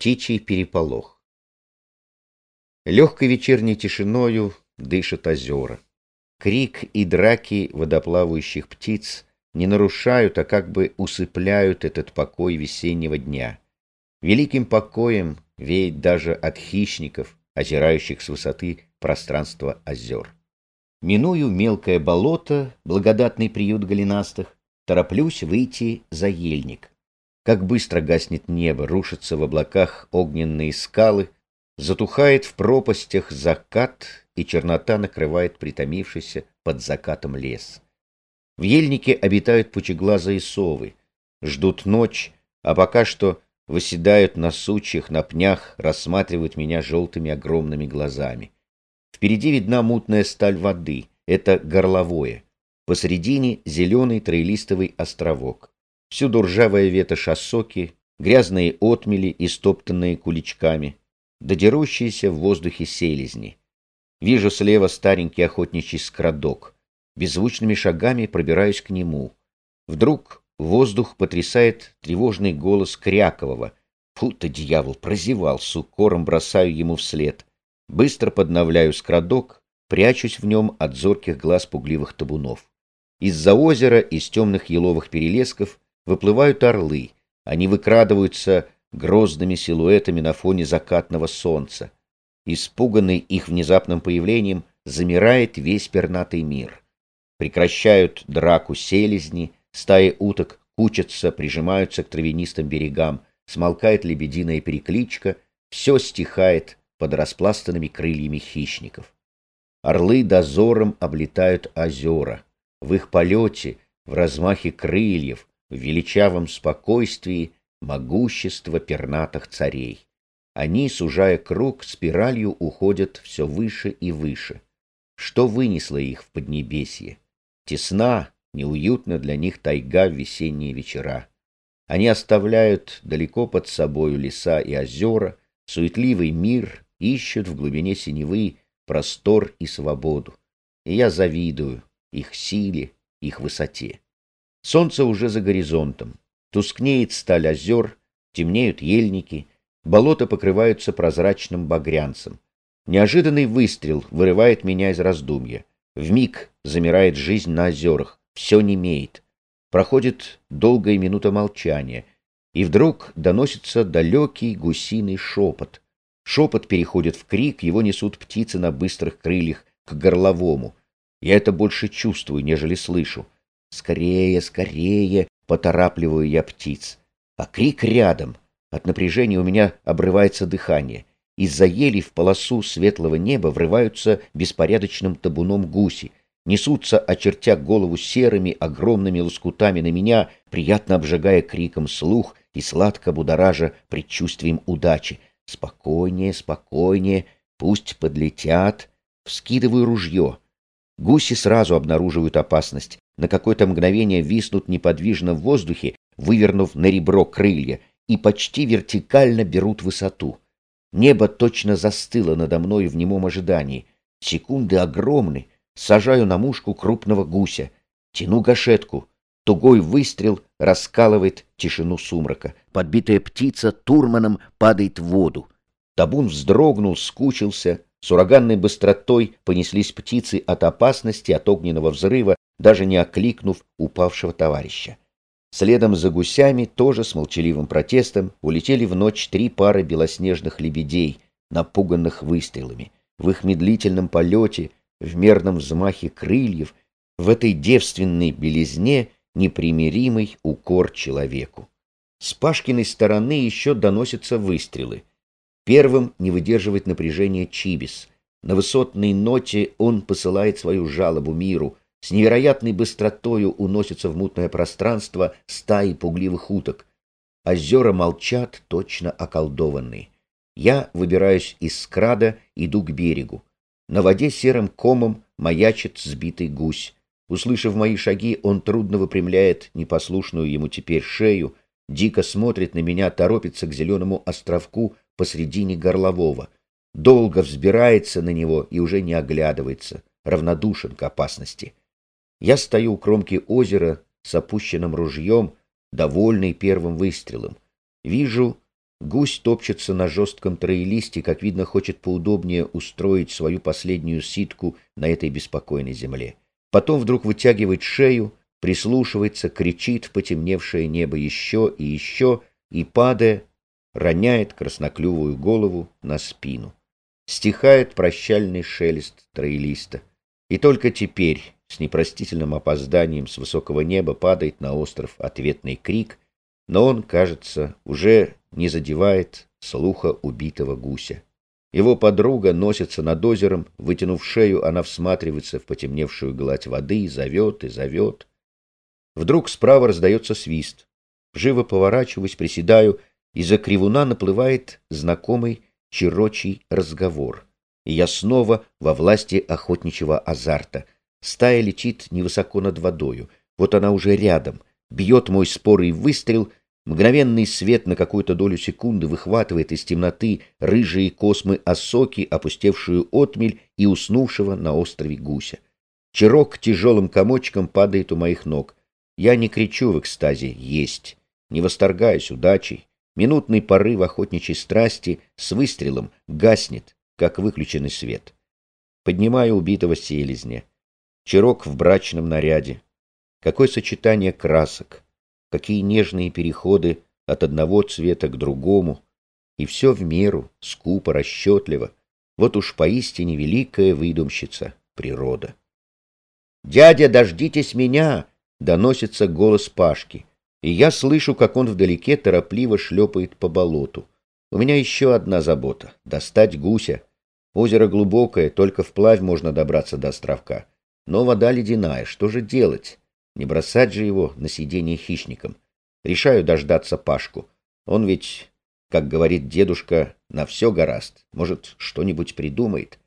птичий переполох. Легкой вечерней тишиною дышат озера. Крик и драки водоплавающих птиц не нарушают, а как бы усыпляют этот покой весеннего дня. Великим покоем веет даже от хищников, озирающих с высоты пространство озер. Миную мелкое болото, благодатный приют голенастых, тороплюсь выйти за ельник. Как быстро гаснет небо, рушатся в облаках огненные скалы, затухает в пропастях закат, и чернота накрывает притомившийся под закатом лес. В ельнике обитают пучеглазые совы, ждут ночь, а пока что выседают на сучьях, на пнях, рассматривают меня желтыми огромными глазами. Впереди видна мутная сталь воды, это горловое. Посредине зеленый троелистовый островок. Всюду ржавая ветошь осоки, грязные отмели, истоптанные куличками, додерущиеся в воздухе селезни. Вижу слева старенький охотничий скрадок. Беззвучными шагами пробираюсь к нему. Вдруг воздух потрясает тревожный голос Крякового. Фу ты, дьявол, прозевал, с укором бросаю ему вслед. Быстро подновляю скрадок, прячусь в нем от зорких глаз пугливых табунов. Из-за озера, из темных еловых перелесков выплывают орлы. Они выкрадываются грозными силуэтами на фоне закатного солнца. Испуганный их внезапным появлением, замирает весь пернатый мир. Прекращают драку селезни, стаи уток кучатся, прижимаются к травянистым берегам, смолкает лебединая перекличка, все стихает под распластанными крыльями хищников. Орлы дозором облетают озера. В их полете, в размахе крыльев, в величавом спокойствии могущество пернатых царей. Они, сужая круг, спиралью уходят все выше и выше. Что вынесло их в Поднебесье? Тесна, неуютна для них тайга в весенние вечера. Они оставляют далеко под собою леса и озера, суетливый мир, ищут в глубине синевы простор и свободу. И я завидую их силе, их высоте. Солнце уже за горизонтом. Тускнеет сталь озер, темнеют ельники, болота покрываются прозрачным багрянцем. Неожиданный выстрел вырывает меня из раздумья. В миг замирает жизнь на озерах, все немеет. Проходит долгая минута молчания, и вдруг доносится далекий гусиный шепот. Шепот переходит в крик, его несут птицы на быстрых крыльях к горловому. Я это больше чувствую, нежели слышу. Скорее, скорее, поторапливаю я птиц. А крик рядом. От напряжения у меня обрывается дыхание. Из-за ели в полосу светлого неба врываются беспорядочным табуном гуси. Несутся, очертя голову серыми огромными лоскутами на меня, приятно обжигая криком слух и сладко будоража предчувствием удачи. Спокойнее, спокойнее, пусть подлетят. Вскидываю ружье. Гуси сразу обнаруживают опасность. На какое-то мгновение виснут неподвижно в воздухе, вывернув на ребро крылья, и почти вертикально берут высоту. Небо точно застыло надо мной в немом ожидании. Секунды огромны. Сажаю на мушку крупного гуся. Тяну гашетку. Тугой выстрел раскалывает тишину сумрака. Подбитая птица турманом падает в воду. Табун вздрогнул, скучился. С ураганной быстротой понеслись птицы от опасности, от огненного взрыва, даже не окликнув упавшего товарища. Следом за гусями, тоже с молчаливым протестом, улетели в ночь три пары белоснежных лебедей, напуганных выстрелами. В их медлительном полете, в мерном взмахе крыльев, в этой девственной белизне непримиримый укор человеку. С Пашкиной стороны еще доносятся выстрелы. Первым не выдерживает напряжения Чибис. На высотной ноте он посылает свою жалобу миру. С невероятной быстротою уносится в мутное пространство стаи пугливых уток. Озера молчат, точно околдованные. Я выбираюсь из скрада, иду к берегу. На воде серым комом маячит сбитый гусь. Услышав мои шаги, он трудно выпрямляет непослушную ему теперь шею, дико смотрит на меня, торопится к зеленому островку посредине горлового. Долго взбирается на него и уже не оглядывается, равнодушен к опасности. Я стою у кромки озера с опущенным ружьем, довольный первым выстрелом. Вижу, Гусь топчется на жестком троелисте, как видно, хочет поудобнее устроить свою последнюю ситку на этой беспокойной земле. Потом вдруг вытягивает шею, прислушивается, кричит в потемневшее небо еще и еще, и, падая, роняет красноклювую голову на спину. Стихает прощальный шелест троелиста. И только теперь, с непростительным опозданием с высокого неба, падает на остров ответный крик, но он, кажется, уже не задевает слуха убитого гуся. Его подруга носится над озером, вытянув шею, она всматривается в потемневшую гладь воды, зовет и зовет. Вдруг справа раздается свист. Живо поворачиваюсь, приседаю, из-за кривуна наплывает знакомый чирочий разговор. И я снова во власти охотничьего азарта. Стая летит невысоко над водою. Вот она уже рядом. Бьет мой спорый выстрел — Мгновенный свет на какую-то долю секунды выхватывает из темноты рыжие космы осоки, опустевшую отмель и уснувшего на острове гуся. Чирок тяжелым комочком падает у моих ног. Я не кричу в экстазе «Есть!», не восторгаюсь удачей. Минутный порыв охотничьей страсти с выстрелом гаснет, как выключенный свет. Поднимаю убитого селезня. Чирок в брачном наряде. Какое сочетание красок! какие нежные переходы от одного цвета к другому, и все в меру, скупо, расчетливо. Вот уж поистине великая выдумщица природа. «Дядя, дождитесь меня!» — доносится голос Пашки, и я слышу, как он вдалеке торопливо шлепает по болоту. У меня еще одна забота — достать гуся. Озеро глубокое, только вплавь можно добраться до островка. Но вода ледяная, что же делать? Не бросать же его на сиденье хищником. Решаю дождаться Пашку. Он ведь, как говорит дедушка, на все гораст. Может, что-нибудь придумает.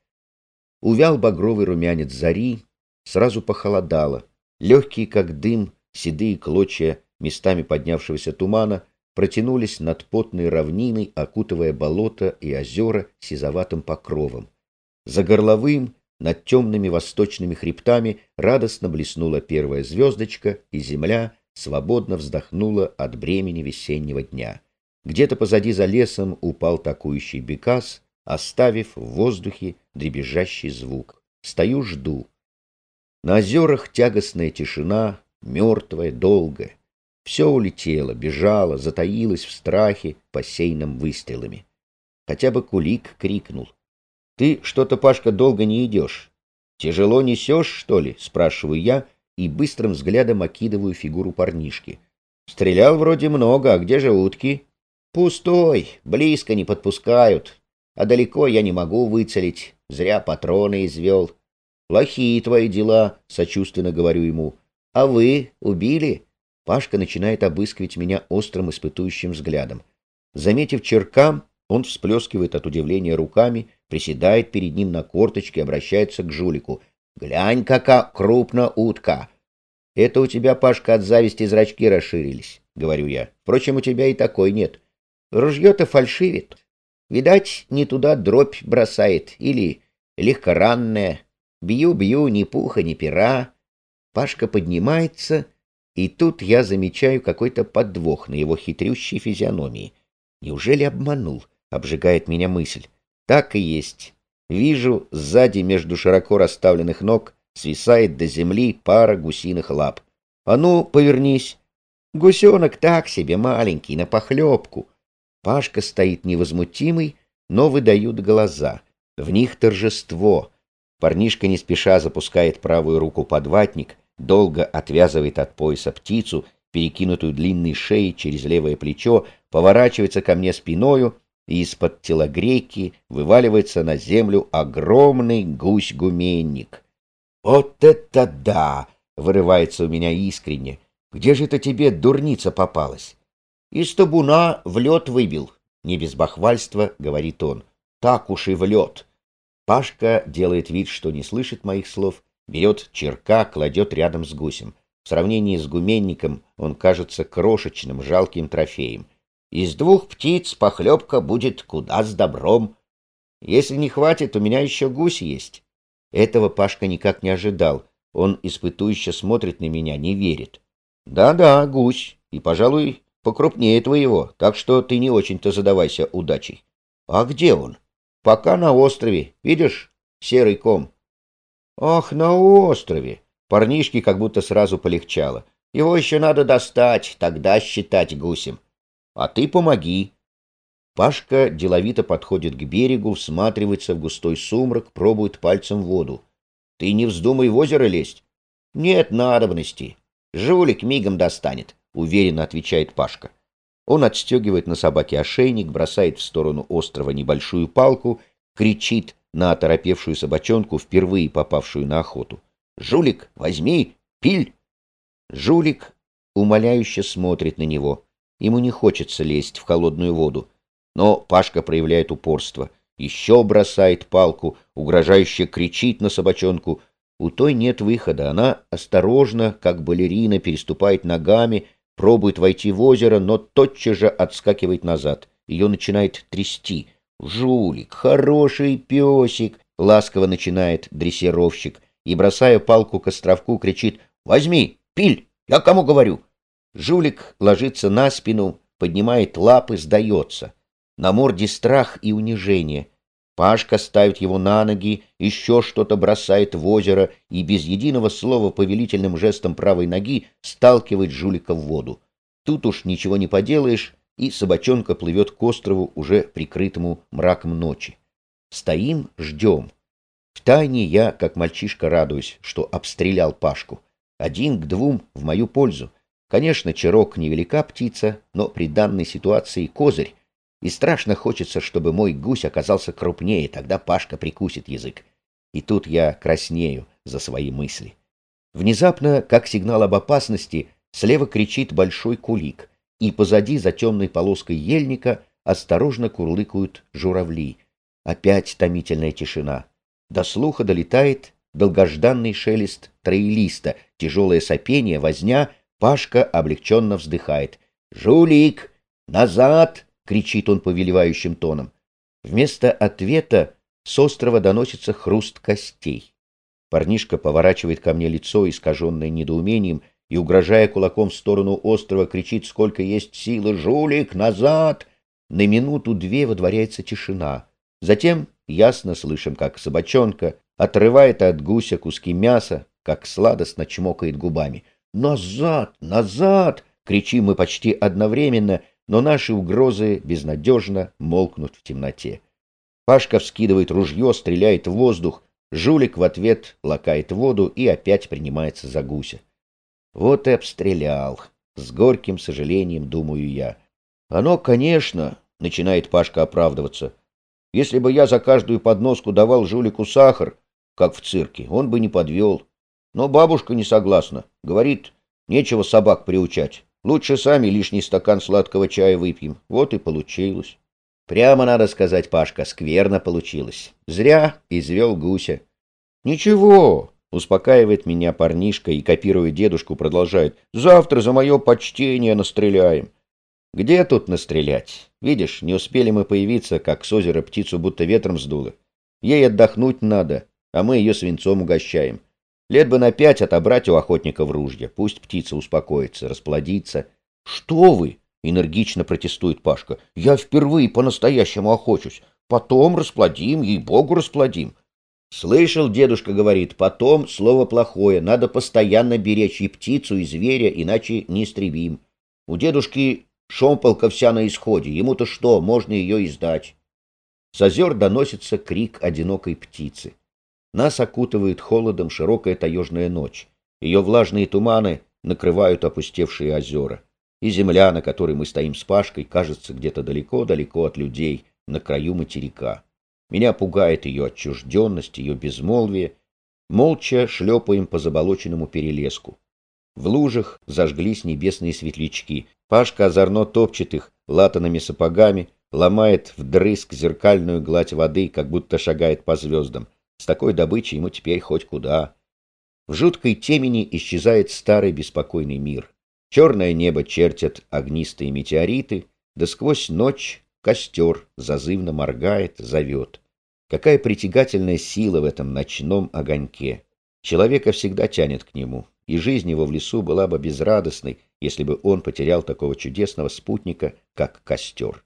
Увял багровый румянец зари, сразу похолодало. Легкие, как дым, седые клочья местами поднявшегося тумана протянулись над потной равниной, окутывая болото и озера сизоватым покровом. За горловым над темными восточными хребтами радостно блеснула первая звездочка, и земля свободно вздохнула от бремени весеннего дня. Где-то позади за лесом упал такующий бекас, оставив в воздухе дребезжащий звук. Стою, жду. На озерах тягостная тишина, мертвая, долгая. Все улетело, бежало, затаилось в страхе, посеянном выстрелами. Хотя бы кулик крикнул. Ты что-то, Пашка, долго не идешь. Тяжело несешь, что ли? Спрашиваю я и быстрым взглядом окидываю фигуру парнишки. Стрелял вроде много, а где же утки? Пустой, близко не подпускают. А далеко я не могу выцелить, зря патроны извел. Плохие твои дела, сочувственно говорю ему. А вы убили? Пашка начинает обыскивать меня острым испытующим взглядом. Заметив черкам, он всплескивает от удивления руками, приседает перед ним на корточке, обращается к жулику. «Глянь, какая крупная утка!» «Это у тебя, Пашка, от зависти зрачки расширились», — говорю я. «Впрочем, у тебя и такой нет. Ружье-то фальшивит. Видать, не туда дробь бросает или легкоранная. Бью-бью, ни пуха, ни пера». Пашка поднимается, и тут я замечаю какой-то подвох на его хитрющей физиономии. Неужели обманул? обжигает меня мысль. Так и есть. Вижу, сзади между широко расставленных ног свисает до земли пара гусиных лап. А ну, повернись. Гусенок так себе маленький, на похлебку. Пашка стоит невозмутимый, но выдают глаза. В них торжество. Парнишка не спеша запускает правую руку под ватник, долго отвязывает от пояса птицу, перекинутую длинной шеей через левое плечо, поворачивается ко мне спиною и из-под телогрейки вываливается на землю огромный гусь-гуменник. «Вот это да!» — вырывается у меня искренне. «Где же это тебе дурница попалась?» «Из табуна в лед выбил», — не без бахвальства говорит он. «Так уж и в лед». Пашка делает вид, что не слышит моих слов, берет черка, кладет рядом с гусем. В сравнении с гуменником он кажется крошечным, жалким трофеем. Из двух птиц похлебка будет куда с добром. Если не хватит, у меня еще гусь есть. Этого Пашка никак не ожидал. Он испытующе смотрит на меня, не верит. Да-да, гусь, и, пожалуй, покрупнее твоего, так что ты не очень-то задавайся удачей. А где он? Пока на острове. Видишь, серый ком. Ах, на острове. Парнишке как будто сразу полегчало. Его еще надо достать, тогда считать гусем. А ты помоги. Пашка деловито подходит к берегу, всматривается в густой сумрак, пробует пальцем воду. Ты не вздумай в озеро лезть. Нет надобности. Жулик мигом достанет, уверенно отвечает Пашка. Он отстегивает на собаке ошейник, бросает в сторону острова небольшую палку, кричит на оторопевшую собачонку, впервые попавшую на охоту. «Жулик, возьми! Пиль!» Жулик умоляюще смотрит на него. Ему не хочется лезть в холодную воду. Но Пашка проявляет упорство. Еще бросает палку, угрожающе кричит на собачонку. У той нет выхода. Она осторожно, как балерина, переступает ногами, пробует войти в озеро, но тотчас же отскакивает назад. Ее начинает трясти. «Жулик, хороший песик!» — ласково начинает дрессировщик. И, бросая палку к островку, кричит «Возьми, пиль! Я кому говорю?» Жулик ложится на спину, поднимает лапы, сдается. На морде страх и унижение. Пашка ставит его на ноги, еще что-то бросает в озеро и без единого слова повелительным жестом правой ноги сталкивает жулика в воду. Тут уж ничего не поделаешь, и собачонка плывет к острову, уже прикрытому мраком ночи. Стоим, ждем. Втайне я, как мальчишка, радуюсь, что обстрелял Пашку. Один к двум в мою пользу. Конечно, Чирок невелика птица, но при данной ситуации козырь, и страшно хочется, чтобы мой гусь оказался крупнее, тогда Пашка прикусит язык. И тут я краснею за свои мысли. Внезапно, как сигнал об опасности, слева кричит большой кулик, и позади, за темной полоской ельника, осторожно курлыкают журавли. Опять томительная тишина. До слуха долетает долгожданный шелест троилиста, тяжелое сопение, возня, Пашка облегченно вздыхает. «Жулик! Назад!» — кричит он повелевающим тоном. Вместо ответа с острова доносится хруст костей. Парнишка поворачивает ко мне лицо, искаженное недоумением, и, угрожая кулаком в сторону острова, кричит, сколько есть силы, «Жулик, назад!» На минуту-две водворяется тишина. Затем ясно слышим, как собачонка отрывает от гуся куски мяса, как сладостно чмокает губами. «Назад! Назад!» — кричим мы почти одновременно — но наши угрозы безнадежно молкнут в темноте. Пашка вскидывает ружье, стреляет в воздух, жулик в ответ лакает воду и опять принимается за гуся. Вот и обстрелял. С горьким сожалением думаю я. Оно, конечно, начинает Пашка оправдываться. Если бы я за каждую подноску давал жулику сахар, как в цирке, он бы не подвел. Но бабушка не согласна. Говорит, нечего собак приучать. Лучше сами лишний стакан сладкого чая выпьем. Вот и получилось. Прямо надо сказать, Пашка, скверно получилось. Зря извел гуся. Ничего, успокаивает меня парнишка и, копируя дедушку, продолжает. Завтра за мое почтение настреляем. Где тут настрелять? Видишь, не успели мы появиться, как с озера птицу будто ветром сдуло. Ей отдохнуть надо, а мы ее свинцом угощаем. Лет бы на пять отобрать у охотника в ружья. Пусть птица успокоится, расплодится. — Что вы? — энергично протестует Пашка. — Я впервые по-настоящему охочусь. Потом расплодим, ей-богу, расплодим. Слышал, дедушка говорит, потом слово плохое. Надо постоянно беречь и птицу, и зверя, иначе не истребим. У дедушки шомполка вся на исходе. Ему-то что, можно ее издать. С озер доносится крик одинокой птицы. Нас окутывает холодом широкая таежная ночь. Ее влажные туманы накрывают опустевшие озера. И земля, на которой мы стоим с Пашкой, кажется где-то далеко-далеко от людей, на краю материка. Меня пугает ее отчужденность, ее безмолвие. Молча шлепаем по заболоченному перелеску. В лужах зажглись небесные светлячки. Пашка озорно топчет их латанными сапогами, ломает вдрызг зеркальную гладь воды, как будто шагает по звездам. С такой добычей ему теперь хоть куда. В жуткой темени исчезает старый беспокойный мир. Черное небо чертят огнистые метеориты, да сквозь ночь костер зазывно моргает, зовет. Какая притягательная сила в этом ночном огоньке. Человека всегда тянет к нему, и жизнь его в лесу была бы безрадостной, если бы он потерял такого чудесного спутника, как костер.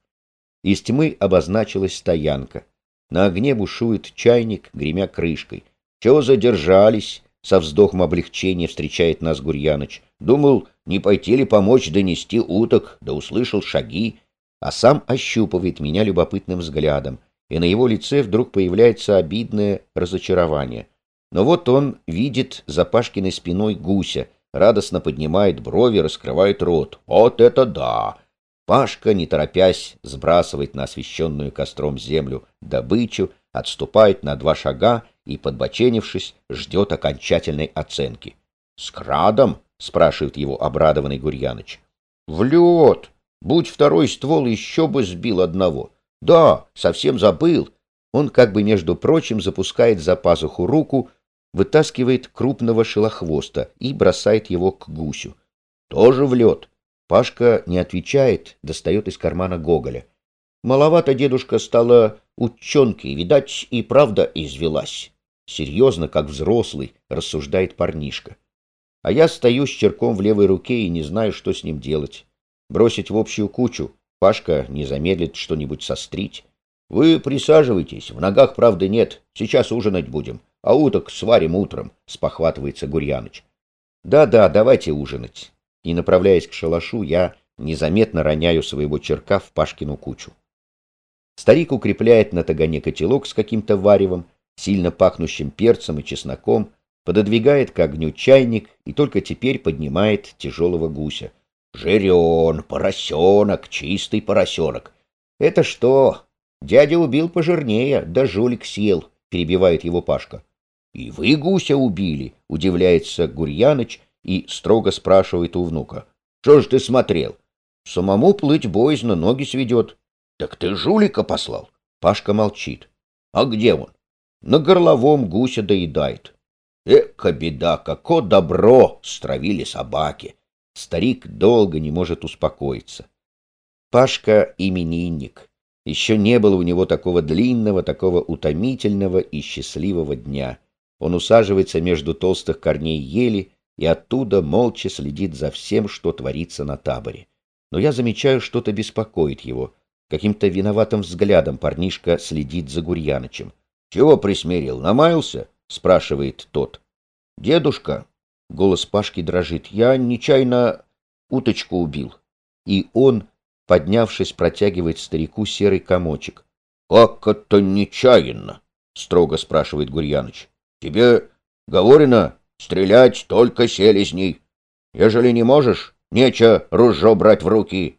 Из тьмы обозначилась стоянка. На огне бушует чайник, гремя крышкой. «Чего задержались?» — со вздохом облегчения встречает нас Гурьяныч. «Думал, не пойти ли помочь донести уток, да услышал шаги, а сам ощупывает меня любопытным взглядом, и на его лице вдруг появляется обидное разочарование. Но вот он видит за Пашкиной спиной гуся, радостно поднимает брови, раскрывает рот. «Вот это да!» Пашка, не торопясь, сбрасывает на освещенную костром землю добычу, отступает на два шага и, подбоченившись, ждет окончательной оценки. — С крадом? — спрашивает его обрадованный Гурьяныч. — В лед! Будь второй ствол, еще бы сбил одного. Да, совсем забыл. Он как бы, между прочим, запускает за пазуху руку, вытаскивает крупного шелохвоста и бросает его к гусю. Тоже в лед. Пашка не отвечает, достает из кармана Гоголя. Маловато дедушка стала ученкой, видать, и правда извелась. Серьезно, как взрослый, рассуждает парнишка. А я стою с черком в левой руке и не знаю, что с ним делать. Бросить в общую кучу. Пашка не замедлит что-нибудь сострить. Вы присаживайтесь, в ногах правды нет, сейчас ужинать будем, а уток сварим утром, спохватывается Гурьяныч. Да-да, давайте ужинать и, направляясь к шалашу, я незаметно роняю своего черка в Пашкину кучу. Старик укрепляет на тагане котелок с каким-то варевом, сильно пахнущим перцем и чесноком, пододвигает к огню чайник и только теперь поднимает тяжелого гуся. «Жирен, поросенок, чистый поросенок!» «Это что? Дядя убил пожирнее, да жулик съел», — перебивает его Пашка. «И вы гуся убили?» — удивляется Гурьяныч и строго спрашивает у внука. — Что ж ты смотрел? Самому плыть боязно, ноги сведет. — Так ты жулика послал? Пашка молчит. — А где он? — На горловом гуся доедает. — Эка беда, како добро стравили собаки. Старик долго не может успокоиться. Пашка именинник. Еще не было у него такого длинного, такого утомительного и счастливого дня. Он усаживается между толстых корней ели и оттуда молча следит за всем, что творится на таборе. Но я замечаю, что-то беспокоит его. Каким-то виноватым взглядом парнишка следит за Гурьянычем. — Чего присмирил, намаялся? — спрашивает тот. — Дедушка, — голос Пашки дрожит, — я нечаянно уточку убил. И он, поднявшись, протягивает старику серый комочек. — Как это нечаянно? — строго спрашивает Гурьяныч. — Тебе говорено, Стрелять только селезней. Ежели не можешь, нече ружье брать в руки.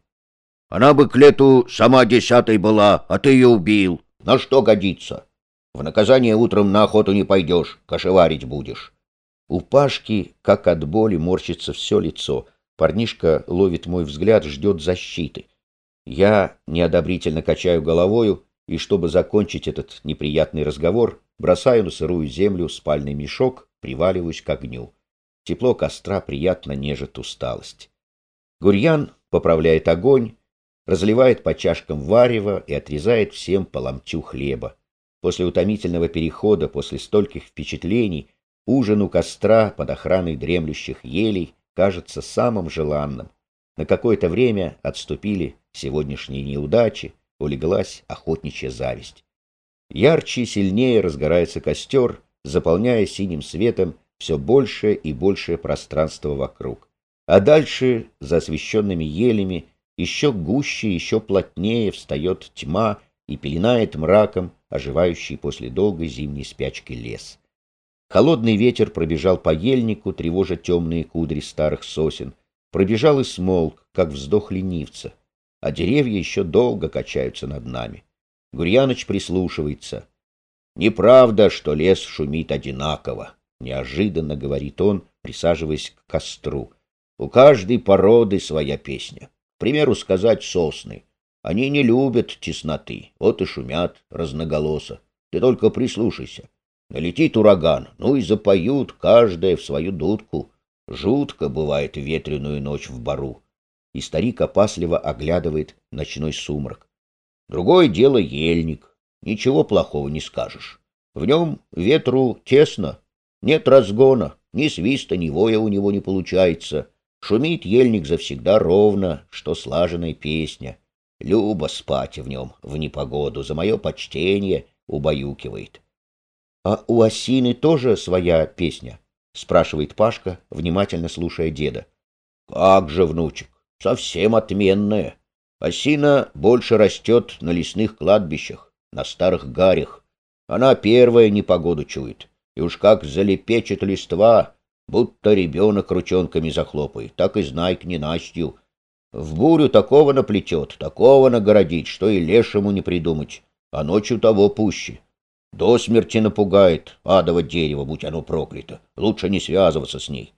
Она бы к лету сама десятой была, а ты ее убил. На что годится? В наказание утром на охоту не пойдешь, кошеварить будешь. У Пашки, как от боли, морщится все лицо. Парнишка ловит мой взгляд, ждет защиты. Я неодобрительно качаю головою, и чтобы закончить этот неприятный разговор, бросаю на сырую землю спальный мешок приваливаюсь к огню. Тепло костра приятно нежит усталость. Гурьян поправляет огонь, разливает по чашкам варево и отрезает всем по ломтю хлеба. После утомительного перехода, после стольких впечатлений, ужин у костра под охраной дремлющих елей кажется самым желанным. На какое-то время отступили сегодняшние неудачи, улеглась охотничья зависть. Ярче и сильнее разгорается костер, заполняя синим светом все большее и большее пространство вокруг. А дальше, за освещенными елями, еще гуще, еще плотнее встает тьма и пеленает мраком оживающий после долгой зимней спячки лес. Холодный ветер пробежал по ельнику, тревожа темные кудри старых сосен, пробежал и смолк, как вздох ленивца, а деревья еще долго качаются над нами. Гурьяныч прислушивается. Неправда, что лес шумит одинаково, неожиданно говорит он, присаживаясь к костру. У каждой породы своя песня. К примеру, сказать сосны. Они не любят тесноты, вот и шумят разноголосо. Ты только прислушайся. Налетит ураган, ну и запоют каждая в свою дудку. Жутко бывает ветреную ночь в бару. И старик опасливо оглядывает ночной сумрак. Другое дело ельник. Ничего плохого не скажешь. В нем ветру тесно, нет разгона, ни свиста, ни воя у него не получается. Шумит ельник завсегда ровно, что слаженная песня. Любо спать в нем в непогоду, за мое почтение убаюкивает. — А у осины тоже своя песня? — спрашивает Пашка, внимательно слушая деда. — Как же, внучек, совсем отменная. Осина больше растет на лесных кладбищах, на старых гарях. Она первая непогоду чует, и уж как залепечет листва, будто ребенок ручонками захлопает, так и знай к ненастью. В бурю такого наплетет, такого нагородить, что и лешему не придумать, а ночью того пуще. До смерти напугает адово дерево, будь оно проклято. Лучше не связываться с ней.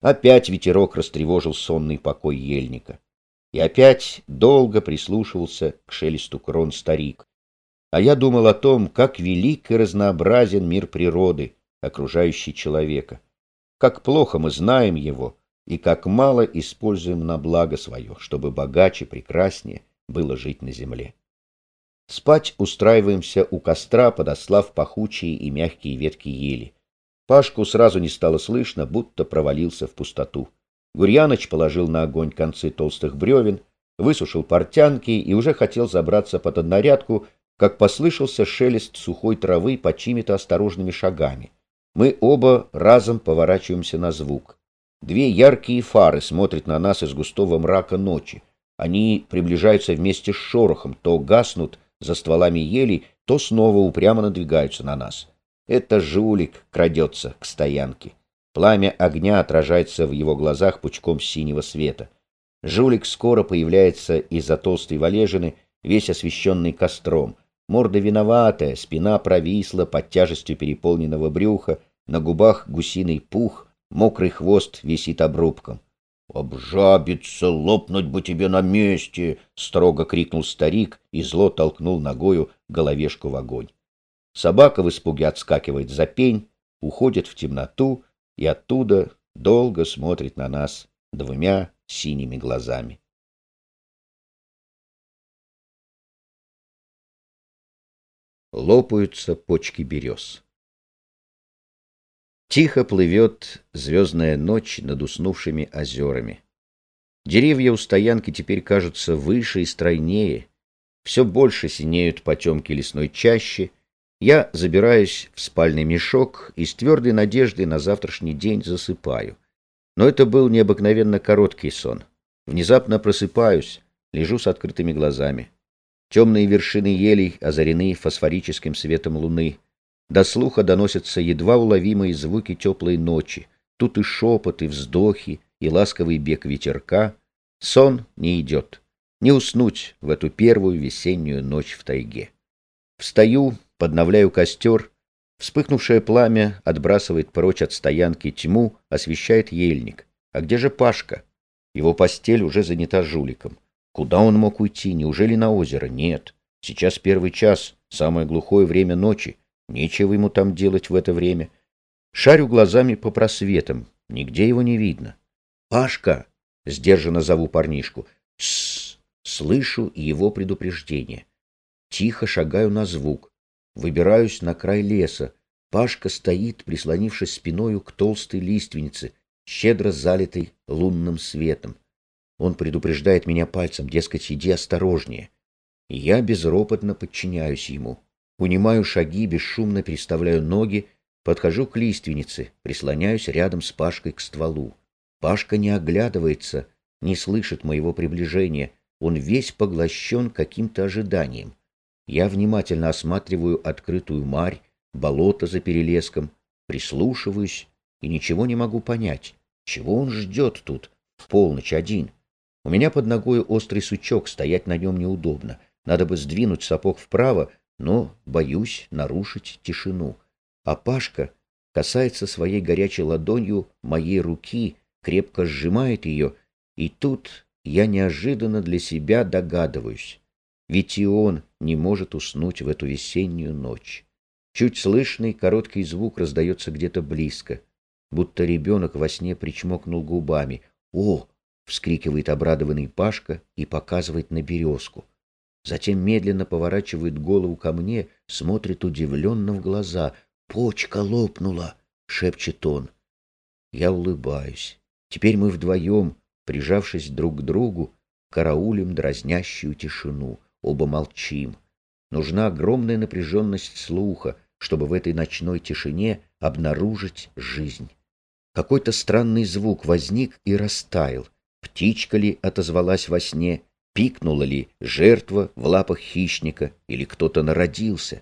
Опять ветерок растревожил сонный покой ельника. И опять долго прислушивался к шелесту крон старик. А я думал о том, как велик и разнообразен мир природы, окружающий человека как плохо мы знаем его и как мало используем на благо свое, чтобы богаче, прекраснее было жить на земле. Спать устраиваемся у костра, подослав пахучие и мягкие ветки ели. Пашку сразу не стало слышно, будто провалился в пустоту. Гурьяныч положил на огонь концы толстых бревен, высушил портянки и уже хотел забраться под однорядку, как послышался шелест сухой травы под чьими-то осторожными шагами. Мы оба разом поворачиваемся на звук. Две яркие фары смотрят на нас из густого мрака ночи. Они приближаются вместе с шорохом, то гаснут за стволами ели, то снова упрямо надвигаются на нас. Это жулик крадется к стоянке. Пламя огня отражается в его глазах пучком синего света. Жулик скоро появляется из-за толстой валежины, весь освещенный костром. Морда виноватая, спина провисла под тяжестью переполненного брюха, на губах гусиный пух, мокрый хвост висит обрубком. «Обжабиться, лопнуть бы тебе на месте!» — строго крикнул старик и зло толкнул ногою головешку в огонь. Собака в испуге отскакивает за пень, уходит в темноту и оттуда долго смотрит на нас двумя синими глазами. Лопаются почки берез. Тихо плывет звездная ночь над уснувшими озерами. Деревья у стоянки теперь кажутся выше и стройнее. Все больше синеют потемки лесной чащи. Я забираюсь в спальный мешок и с твердой надеждой на завтрашний день засыпаю. Но это был необыкновенно короткий сон. Внезапно просыпаюсь, лежу с открытыми глазами. Темные вершины елей озарены фосфорическим светом луны. До слуха доносятся едва уловимые звуки теплой ночи. Тут и шепот, и вздохи, и ласковый бег ветерка. Сон не идет. Не уснуть в эту первую весеннюю ночь в тайге. Встаю, подновляю костер. Вспыхнувшее пламя отбрасывает прочь от стоянки тьму, освещает ельник. А где же Пашка? Его постель уже занята жуликом. Куда он мог уйти? Неужели на озеро? Нет. Сейчас первый час, самое глухое время ночи. Нечего ему там делать в это время. Шарю глазами по просветам. Нигде его не видно. «Пашка!» — сдержанно зову парнишку. «Тссс!» — слышу его предупреждение. Тихо шагаю на звук. Выбираюсь на край леса. Пашка стоит, прислонившись спиною к толстой лиственнице, щедро залитой лунным светом. Он предупреждает меня пальцем, дескать, иди осторожнее. Я безропотно подчиняюсь ему. Унимаю шаги, бесшумно переставляю ноги, подхожу к лиственнице, прислоняюсь рядом с Пашкой к стволу. Пашка не оглядывается, не слышит моего приближения, он весь поглощен каким-то ожиданием. Я внимательно осматриваю открытую марь, болото за перелеском, прислушиваюсь и ничего не могу понять, чего он ждет тут в полночь один. У меня под ногой острый сучок, стоять на нем неудобно. Надо бы сдвинуть сапог вправо, но боюсь нарушить тишину. А Пашка касается своей горячей ладонью моей руки, крепко сжимает ее, и тут я неожиданно для себя догадываюсь. Ведь и он не может уснуть в эту весеннюю ночь. Чуть слышный короткий звук раздается где-то близко, будто ребенок во сне причмокнул губами. «О!» — вскрикивает обрадованный Пашка и показывает на березку — Затем медленно поворачивает голову ко мне, смотрит удивленно в глаза. «Почка лопнула!» — шепчет он. Я улыбаюсь. Теперь мы вдвоем, прижавшись друг к другу, караулим дразнящую тишину, оба молчим. Нужна огромная напряженность слуха, чтобы в этой ночной тишине обнаружить жизнь. Какой-то странный звук возник и растаял. Птичка ли отозвалась во сне, пикнула ли жертва в лапах хищника, или кто-то народился.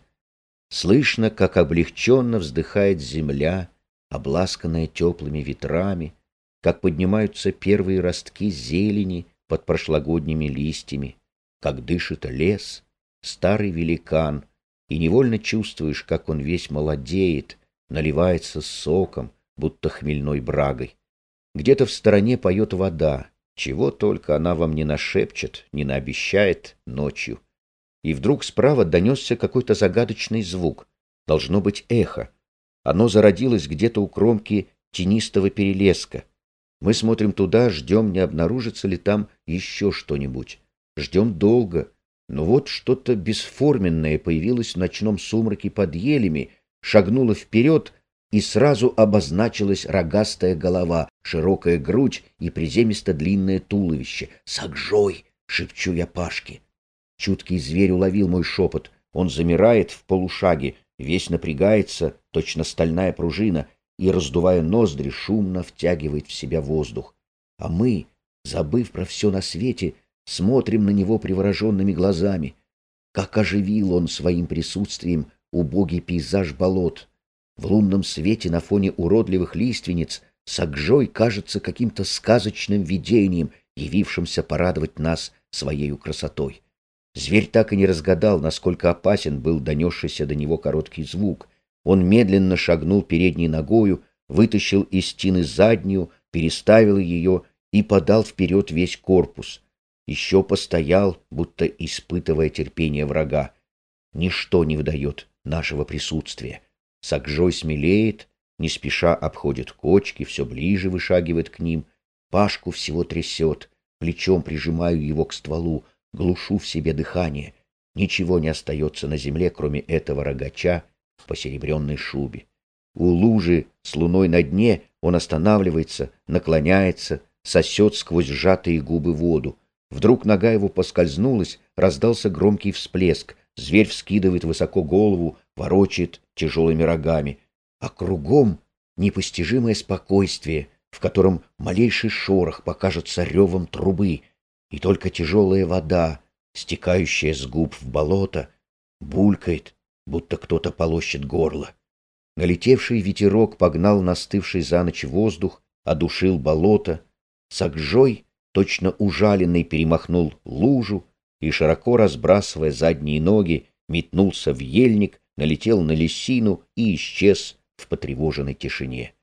Слышно, как облегченно вздыхает земля, обласканная теплыми ветрами, как поднимаются первые ростки зелени под прошлогодними листьями, как дышит лес, старый великан, и невольно чувствуешь, как он весь молодеет, наливается соком, будто хмельной брагой. Где-то в стороне поет вода, чего только она вам не нашепчет, не наобещает ночью. И вдруг справа донесся какой-то загадочный звук. Должно быть эхо. Оно зародилось где-то у кромки тенистого перелеска. Мы смотрим туда, ждем, не обнаружится ли там еще что-нибудь. Ждем долго. Но вот что-то бесформенное появилось в ночном сумраке под елями, шагнуло вперед, и сразу обозначилась рогастая голова, широкая грудь и приземисто-длинное туловище. «Сагжой!» — шепчу я Пашке. Чуткий зверь уловил мой шепот. Он замирает в полушаге, весь напрягается, точно стальная пружина, и, раздувая ноздри, шумно втягивает в себя воздух. А мы, забыв про все на свете, смотрим на него привороженными глазами. Как оживил он своим присутствием убогий пейзаж болот, в лунном свете на фоне уродливых лиственниц Сагжой кажется каким-то сказочным видением, явившимся порадовать нас своей красотой. Зверь так и не разгадал, насколько опасен был донесшийся до него короткий звук. Он медленно шагнул передней ногою, вытащил из стены заднюю, переставил ее и подал вперед весь корпус. Еще постоял, будто испытывая терпение врага. Ничто не выдает нашего присутствия. Сакжой смелеет, не спеша обходит кочки, все ближе вышагивает к ним. Пашку всего трясет, плечом прижимаю его к стволу, глушу в себе дыхание. Ничего не остается на земле, кроме этого рогача в посеребренной шубе. У лужи с луной на дне он останавливается, наклоняется, сосет сквозь сжатые губы воду. Вдруг нога его поскользнулась, раздался громкий всплеск. Зверь вскидывает высоко голову, ворочает тяжелыми рогами, а кругом непостижимое спокойствие, в котором малейший шорох покажется ревом трубы, и только тяжелая вода, стекающая с губ в болото, булькает, будто кто-то полощет горло. Налетевший ветерок погнал настывший за ночь воздух, одушил болото, сагжой, точно ужаленный, перемахнул лужу и, широко разбрасывая задние ноги, метнулся в ельник, налетел на лисину и исчез в потревоженной тишине.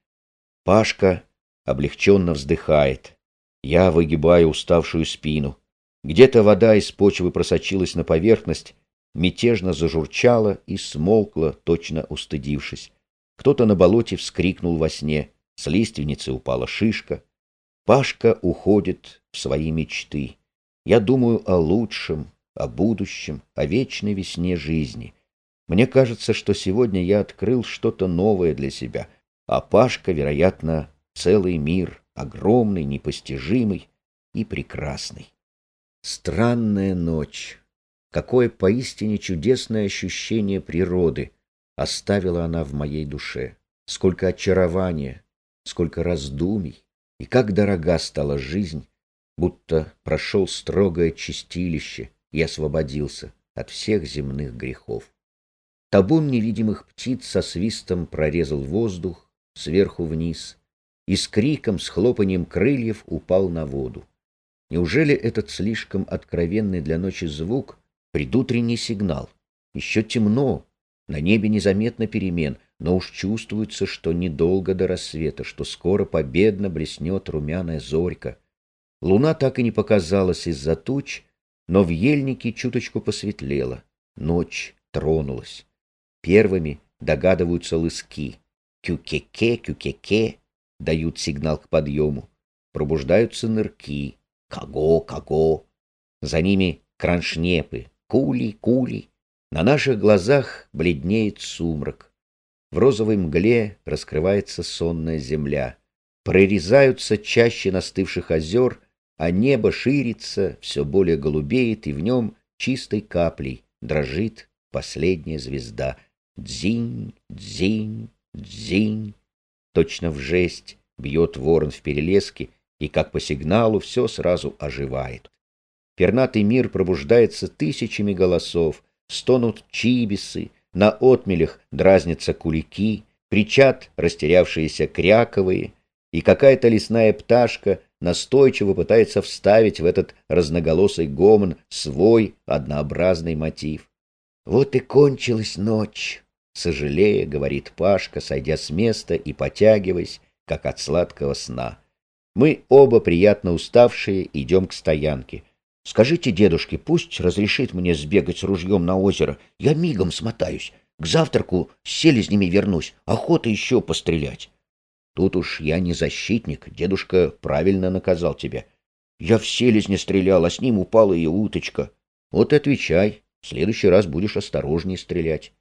Пашка облегченно вздыхает. Я выгибаю уставшую спину. Где-то вода из почвы просочилась на поверхность, мятежно зажурчала и смолкла, точно устыдившись. Кто-то на болоте вскрикнул во сне, с лиственницы упала шишка. Пашка уходит в свои мечты. Я думаю о лучшем, о будущем, о вечной весне жизни — мне кажется, что сегодня я открыл что-то новое для себя, а Пашка, вероятно, целый мир, огромный, непостижимый и прекрасный. Странная ночь. Какое поистине чудесное ощущение природы оставила она в моей душе. Сколько очарования, сколько раздумий, и как дорога стала жизнь, будто прошел строгое чистилище и освободился от всех земных грехов. Табун невидимых птиц со свистом прорезал воздух сверху вниз и с криком, с хлопанием крыльев упал на воду. Неужели этот слишком откровенный для ночи звук — предутренний сигнал? Еще темно, на небе незаметно перемен, но уж чувствуется, что недолго до рассвета, что скоро победно блеснет румяная зорька. Луна так и не показалась из-за туч, но в ельнике чуточку посветлело. Ночь тронулась. Первыми догадываются лыски. Кюкеке, кюкеке дают сигнал к подъему. Пробуждаются нырки. Каго, каго. За ними кроншнепы. Кули, кули. На наших глазах бледнеет сумрак. В розовой мгле раскрывается сонная земля. прорезаются чаще настывших озер, а небо ширится, все более голубеет, и в нем чистой каплей дрожит последняя звезда. Дзинь, дзинь, дзинь. Точно в жесть бьет ворон в перелеске, и как по сигналу все сразу оживает. Пернатый мир пробуждается тысячами голосов, стонут чибисы, на отмелях дразнятся кулики, кричат растерявшиеся кряковые, и какая-то лесная пташка настойчиво пытается вставить в этот разноголосый гомон свой однообразный мотив. «Вот и кончилась ночь», — сожалея, говорит Пашка, сойдя с места и потягиваясь, как от сладкого сна. Мы оба приятно уставшие идем к стоянке. Скажите дедушке, пусть разрешит мне сбегать с ружьем на озеро. Я мигом смотаюсь. К завтраку с селезнями вернусь. Охота еще пострелять. Тут уж я не защитник. Дедушка правильно наказал тебя. Я в селезне стрелял, а с ним упала и уточка. Вот отвечай. В следующий раз будешь осторожнее стрелять.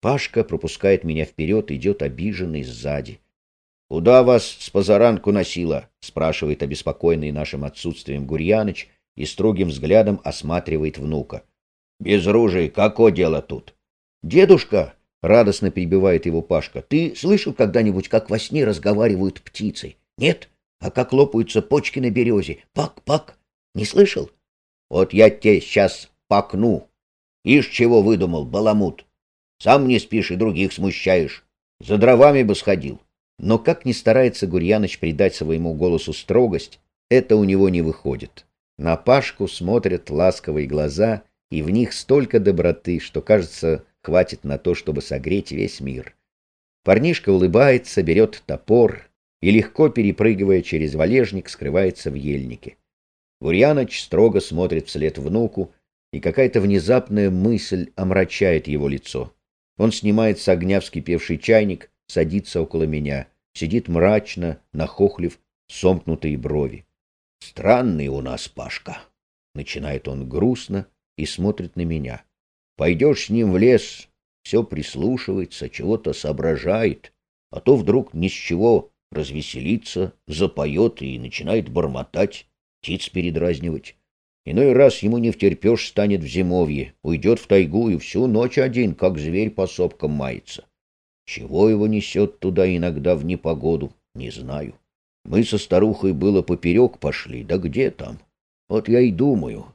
Пашка пропускает меня вперед, идет обиженный сзади. — Куда вас с позаранку носило? — спрашивает обеспокоенный нашим отсутствием Гурьяныч и строгим взглядом осматривает внука. — Без ружей какое дело тут? — Дедушка! — радостно перебивает его Пашка. — Ты слышал когда-нибудь, как во сне разговаривают птицы? Нет? А как лопаются почки на березе? Пак-пак! Не слышал? — Вот я тебе сейчас пакну. Ишь, чего выдумал, баламут. Сам не спишь и других смущаешь. За дровами бы сходил. Но как ни старается Гурьяныч придать своему голосу строгость, это у него не выходит. На Пашку смотрят ласковые глаза, и в них столько доброты, что, кажется, хватит на то, чтобы согреть весь мир. Парнишка улыбается, берет топор и, легко перепрыгивая через валежник, скрывается в ельнике. Гурьяныч строго смотрит вслед внуку, и какая-то внезапная мысль омрачает его лицо. Он снимает с огня вскипевший чайник, садится около меня, сидит мрачно, нахохлив сомкнутые брови. — Странный у нас Пашка, — начинает он грустно и смотрит на меня. — Пойдешь с ним в лес, все прислушивается, чего-то соображает, а то вдруг ни с чего развеселится, запоет и начинает бормотать, птиц передразнивать. Иной раз ему не втерпешь станет в зимовье, уйдет в тайгу и всю ночь один, как зверь по сопкам мается. Чего его несет туда иногда в непогоду, не знаю. Мы со старухой было поперек пошли, да где там? Вот я и думаю.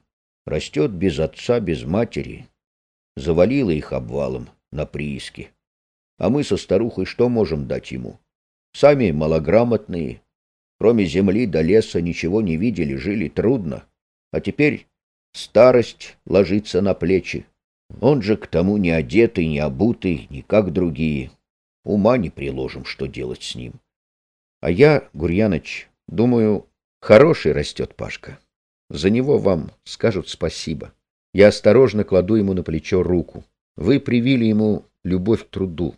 Растет без отца, без матери. Завалило их обвалом на прииске. А мы со старухой что можем дать ему? Сами малограмотные. Кроме земли до леса ничего не видели, жили трудно. А теперь старость ложится на плечи. Он же к тому не одетый, не обутый, не как другие. Ума не приложим, что делать с ним. А я, Гурьяныч, думаю, хороший растет Пашка. За него вам скажут спасибо. Я осторожно кладу ему на плечо руку. Вы привили ему любовь к труду,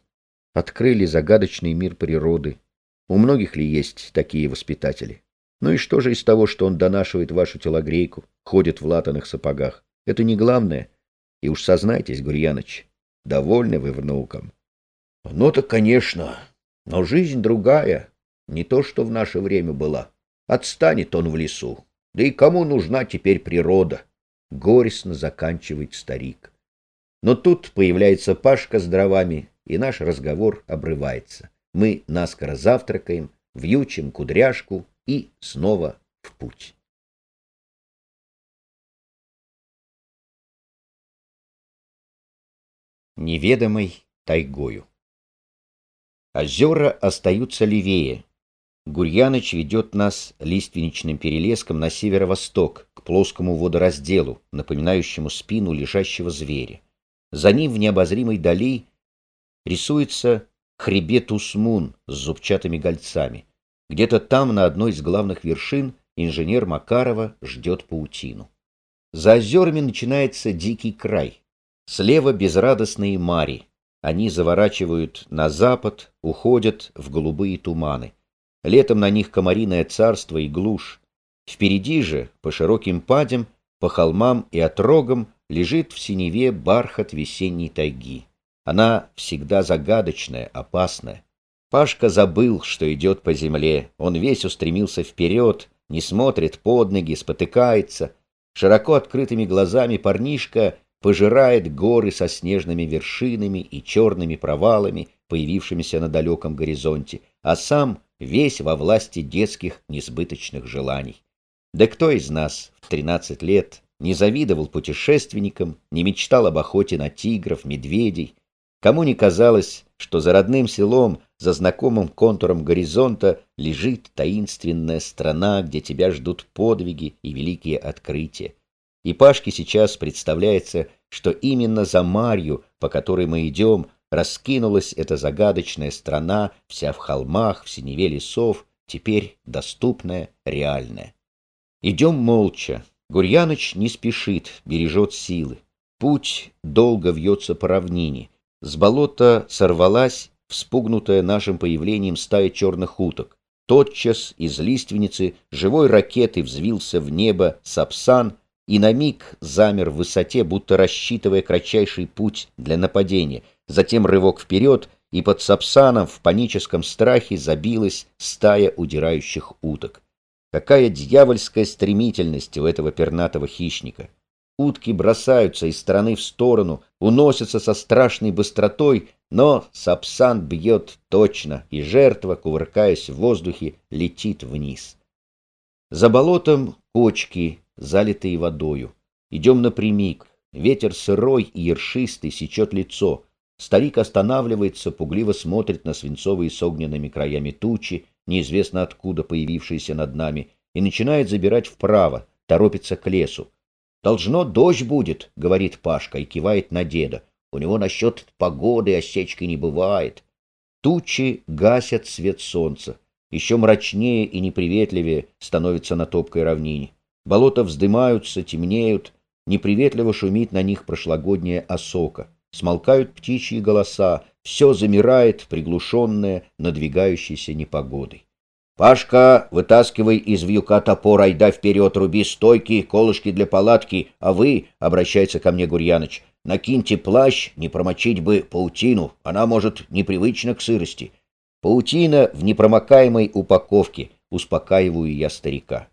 открыли загадочный мир природы. У многих ли есть такие воспитатели? Ну и что же из того, что он донашивает вашу телогрейку, ходит в латаных сапогах? Это не главное. И уж сознайтесь, Гурьяныч, довольны вы внуком. Ну-то, конечно, но жизнь другая, не то, что в наше время была. Отстанет он в лесу. Да и кому нужна теперь природа? Горестно заканчивает старик. Но тут появляется Пашка с дровами, и наш разговор обрывается. Мы наскоро завтракаем, вьючим кудряшку и снова в путь. Неведомой тайгою Озера остаются левее. Гурьяныч ведет нас лиственничным перелеском на северо-восток, к плоскому водоразделу, напоминающему спину лежащего зверя. За ним в необозримой дали рисуется хребет Усмун с зубчатыми гольцами. Где-то там, на одной из главных вершин, инженер Макарова ждет паутину. За озерами начинается дикий край. Слева безрадостные мари. Они заворачивают на запад, уходят в голубые туманы. Летом на них комариное царство и глушь. Впереди же, по широким падям, по холмам и отрогам, лежит в синеве бархат весенней тайги. Она всегда загадочная, опасная. Пашка забыл, что идет по земле. Он весь устремился вперед, не смотрит под ноги, спотыкается. Широко открытыми глазами парнишка пожирает горы со снежными вершинами и черными провалами, появившимися на далеком горизонте, а сам весь во власти детских несбыточных желаний. Да кто из нас в тринадцать лет не завидовал путешественникам, не мечтал об охоте на тигров, медведей? Кому не казалось, что за родным селом, за знакомым контуром горизонта лежит таинственная страна, где тебя ждут подвиги и великие открытия? И Пашке сейчас представляется, что именно за Марью, по которой мы идем, раскинулась эта загадочная страна, вся в холмах, в синеве лесов, теперь доступная, реальная. Идем молча. Гурьяныч не спешит, бережет силы. Путь долго вьется по равнине. С болота сорвалась, вспугнутая нашим появлением стая черных уток. Тотчас из лиственницы живой ракеты взвился в небо сапсан и на миг замер в высоте, будто рассчитывая кратчайший путь для нападения. Затем рывок вперед, и под сапсаном в паническом страхе забилась стая удирающих уток. Какая дьявольская стремительность у этого пернатого хищника! Утки бросаются из стороны в сторону, уносятся со страшной быстротой, но сапсан бьет точно, и жертва, кувыркаясь в воздухе, летит вниз. За болотом кочки, залитые водою. Идем напрямик. Ветер сырой и ершистый сечет лицо. Старик останавливается, пугливо смотрит на свинцовые с огненными краями тучи, неизвестно откуда появившийся над нами, и начинает забирать вправо, торопится к лесу. «Должно дождь будет», — говорит Пашка и кивает на деда. «У него насчет погоды осечки не бывает». Тучи гасят свет солнца. Еще мрачнее и неприветливее становится на топкой равнине. Болота вздымаются, темнеют, неприветливо шумит на них прошлогодняя осока. Смолкают птичьи голоса, все замирает, приглушенное надвигающейся непогодой. «Пашка, вытаскивай из вьюка топор, айда вперед, руби стойки, колышки для палатки, а вы, — обращается ко мне Гурьяныч, — накиньте плащ, не промочить бы паутину, она, может, непривычна к сырости. Паутина в непромокаемой упаковке, успокаиваю я старика.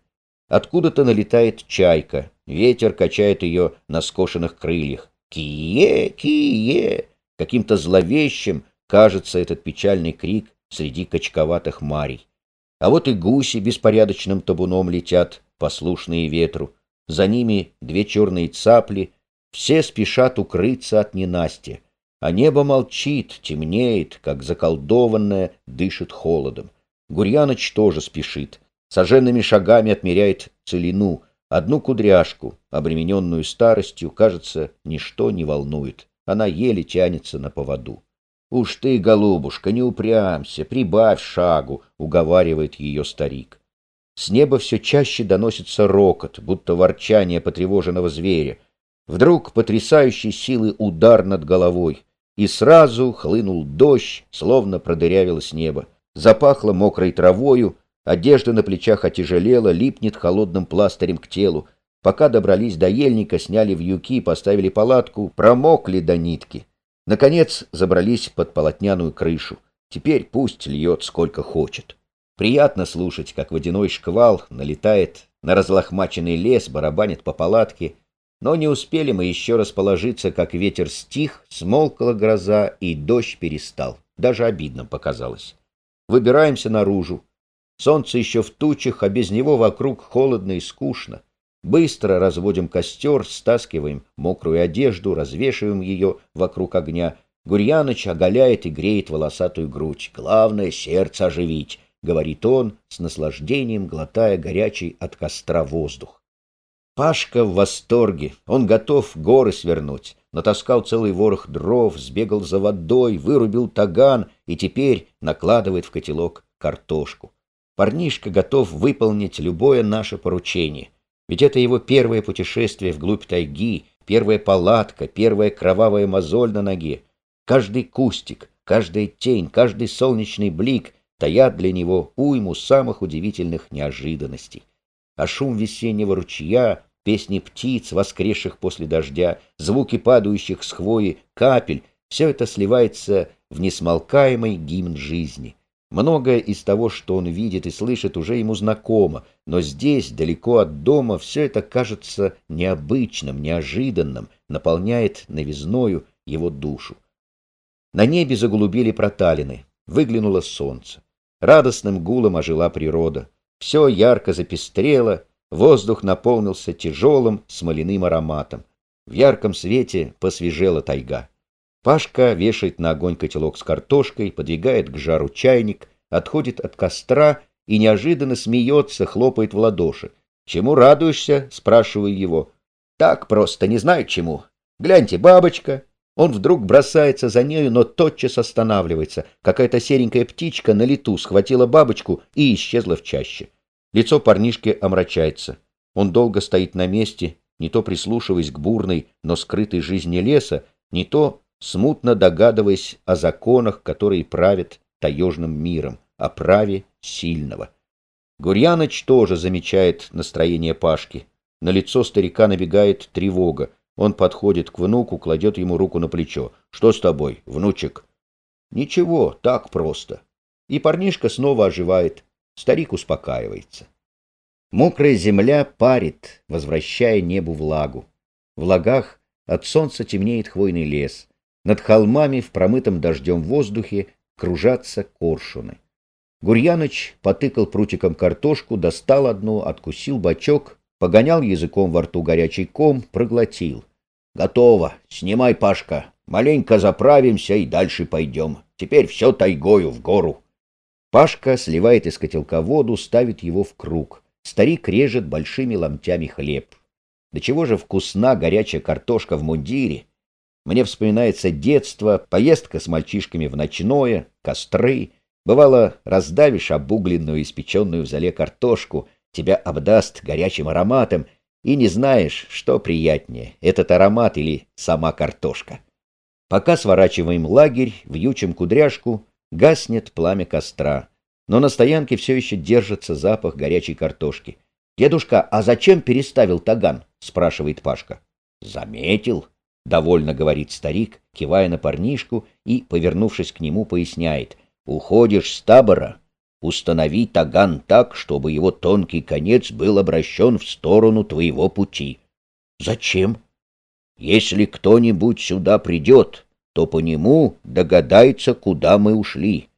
Откуда-то налетает чайка, ветер качает ее на скошенных крыльях. «Кие! Кие!» Каким-то зловещим кажется этот печальный крик среди качковатых марий. А вот и гуси беспорядочным табуном летят, послушные ветру. За ними две черные цапли. Все спешат укрыться от ненастья. А небо молчит, темнеет, как заколдованное, дышит холодом. Гурьяныч тоже спешит. Соженными шагами отмеряет целину, одну кудряшку, обремененную старостью, кажется, ничто не волнует. Она еле тянется на поводу. «Уж ты, голубушка, не упрямься, прибавь шагу», — уговаривает ее старик. С неба все чаще доносится рокот, будто ворчание потревоженного зверя. Вдруг потрясающей силы удар над головой, и сразу хлынул дождь, словно продырявилось небо. Запахло мокрой травою, одежда на плечах отяжелела, липнет холодным пластырем к телу. Пока добрались до ельника, сняли вьюки, поставили палатку, промокли до нитки. Наконец забрались под полотняную крышу. Теперь пусть льет сколько хочет. Приятно слушать, как водяной шквал налетает на разлохмаченный лес, барабанит по палатке. Но не успели мы еще расположиться, как ветер стих, смолкла гроза, и дождь перестал. Даже обидно показалось. Выбираемся наружу. Солнце еще в тучах, а без него вокруг холодно и скучно. Быстро разводим костер, стаскиваем мокрую одежду, развешиваем ее вокруг огня. Гурьяныч оголяет и греет волосатую грудь. Главное — сердце оживить, — говорит он, с наслаждением глотая горячий от костра воздух. Пашка в восторге, он готов горы свернуть. Натаскал целый ворох дров, сбегал за водой, вырубил таган и теперь накладывает в котелок картошку. Парнишка готов выполнить любое наше поручение. Ведь это его первое путешествие вглубь тайги, первая палатка, первая кровавая мозоль на ноге. Каждый кустик, каждая тень, каждый солнечный блик таят для него уйму самых удивительных неожиданностей. А шум весеннего ручья, песни птиц, воскресших после дождя, звуки падающих с хвои капель — все это сливается в несмолкаемый гимн жизни. Многое из того, что он видит и слышит, уже ему знакомо, но здесь, далеко от дома, все это кажется необычным, неожиданным, наполняет новизною его душу. На небе заголубели проталины, выглянуло солнце. Радостным гулом ожила природа. Все ярко запестрело, воздух наполнился тяжелым смоляным ароматом. В ярком свете посвежела тайга. Пашка вешает на огонь котелок с картошкой, подвигает к жару чайник, отходит от костра и неожиданно смеется, хлопает в ладоши. «Чему радуешься?» — спрашиваю его. «Так просто, не знаю чему. Гляньте, бабочка!» Он вдруг бросается за нею, но тотчас останавливается. Какая-то серенькая птичка на лету схватила бабочку и исчезла в чаще. Лицо парнишки омрачается. Он долго стоит на месте, не то прислушиваясь к бурной, но скрытой жизни леса, не то смутно догадываясь о законах, которые правят таежным миром, о праве сильного. Гурьяныч тоже замечает настроение Пашки. На лицо старика набегает тревога. Он подходит к внуку, кладет ему руку на плечо. «Что с тобой, внучек?» «Ничего, так просто». И парнишка снова оживает. Старик успокаивается. Мокрая земля парит, возвращая небу влагу. В лагах от солнца темнеет хвойный лес. Над холмами в промытом дождем воздухе кружатся коршуны. Гурьяныч потыкал прутиком картошку, достал одну, откусил бочок, погонял языком во рту горячий ком, проглотил. «Готово. Снимай, Пашка. Маленько заправимся и дальше пойдем. Теперь все тайгою в гору». Пашка сливает из котелка воду, ставит его в круг. Старик режет большими ломтями хлеб. До чего же вкусна горячая картошка в мундире, мне вспоминается детство, поездка с мальчишками в ночное, костры. Бывало, раздавишь обугленную, испеченную в зале картошку, тебя обдаст горячим ароматом, и не знаешь, что приятнее, этот аромат или сама картошка. Пока сворачиваем лагерь, вьючим кудряшку, гаснет пламя костра. Но на стоянке все еще держится запах горячей картошки. «Дедушка, а зачем переставил таган?» — спрашивает Пашка. «Заметил», — довольно говорит старик, кивая на парнишку и, повернувшись к нему, поясняет. «Уходишь с табора, установи таган так, чтобы его тонкий конец был обращен в сторону твоего пути». «Зачем?» «Если кто-нибудь сюда придет, то по нему догадается, куда мы ушли.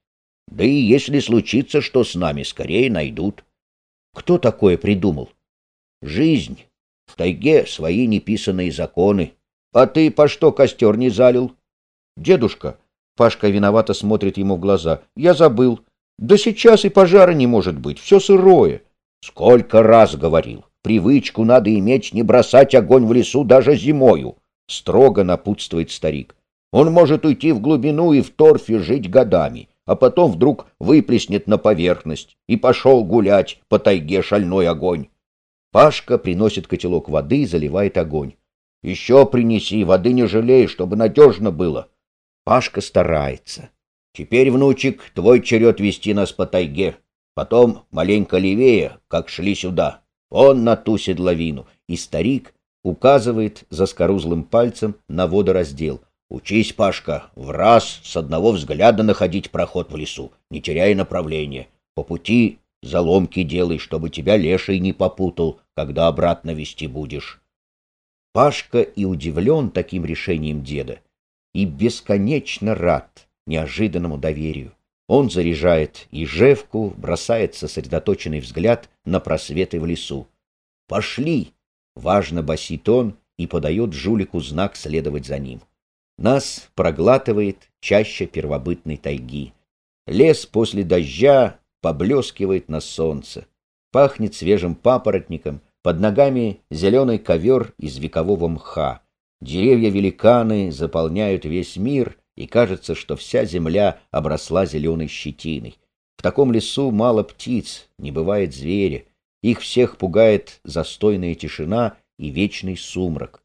Да и если случится, что с нами, скорее найдут». «Кто такое придумал?» «Жизнь. В тайге свои неписанные законы». А ты по что костер не залил? Дедушка, Пашка виновато смотрит ему в глаза. Я забыл. Да сейчас и пожара не может быть, все сырое. Сколько раз говорил, привычку надо иметь не бросать огонь в лесу даже зимою, строго напутствует старик. Он может уйти в глубину и в торфе жить годами, а потом вдруг выплеснет на поверхность и пошел гулять по тайге шальной огонь. Пашка приносит котелок воды и заливает огонь. Еще принеси, воды не жалей, чтобы надежно было. Пашка старается. Теперь, внучек, твой черед вести нас по тайге. Потом маленько левее, как шли сюда. Он на ту седловину. И старик указывает заскорузлым пальцем на водораздел. Учись, Пашка, в раз с одного взгляда находить проход в лесу, не теряя направления. По пути заломки делай, чтобы тебя леший не попутал, когда обратно вести будешь. Пашка и удивлен таким решением деда, и бесконечно рад неожиданному доверию. Он заряжает ежевку, бросает сосредоточенный взгляд на просветы в лесу. «Пошли!» — важно басит он и подает жулику знак следовать за ним. Нас проглатывает чаще первобытной тайги. Лес после дождя поблескивает на солнце, пахнет свежим папоротником, под ногами зеленый ковер из векового мха. Деревья-великаны заполняют весь мир, и кажется, что вся земля обросла зеленой щетиной. В таком лесу мало птиц, не бывает зверя. Их всех пугает застойная тишина и вечный сумрак.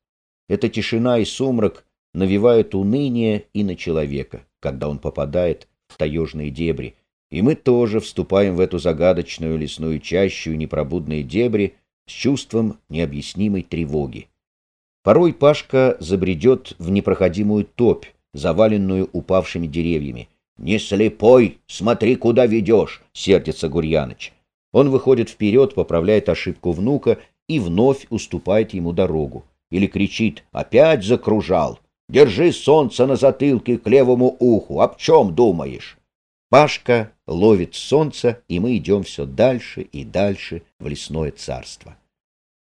Эта тишина и сумрак навевают уныние и на человека, когда он попадает в таежные дебри. И мы тоже вступаем в эту загадочную лесную чащу и непробудные дебри, с чувством необъяснимой тревоги. Порой Пашка забредет в непроходимую топь, заваленную упавшими деревьями. Не слепой, смотри, куда ведешь, сердится Гурьяныч. Он выходит вперед, поправляет ошибку внука и вновь уступает ему дорогу. Или кричит «Опять закружал! Держи солнце на затылке к левому уху! Об чем думаешь?» Пашка ловит солнце, и мы идем все дальше и дальше в лесное царство.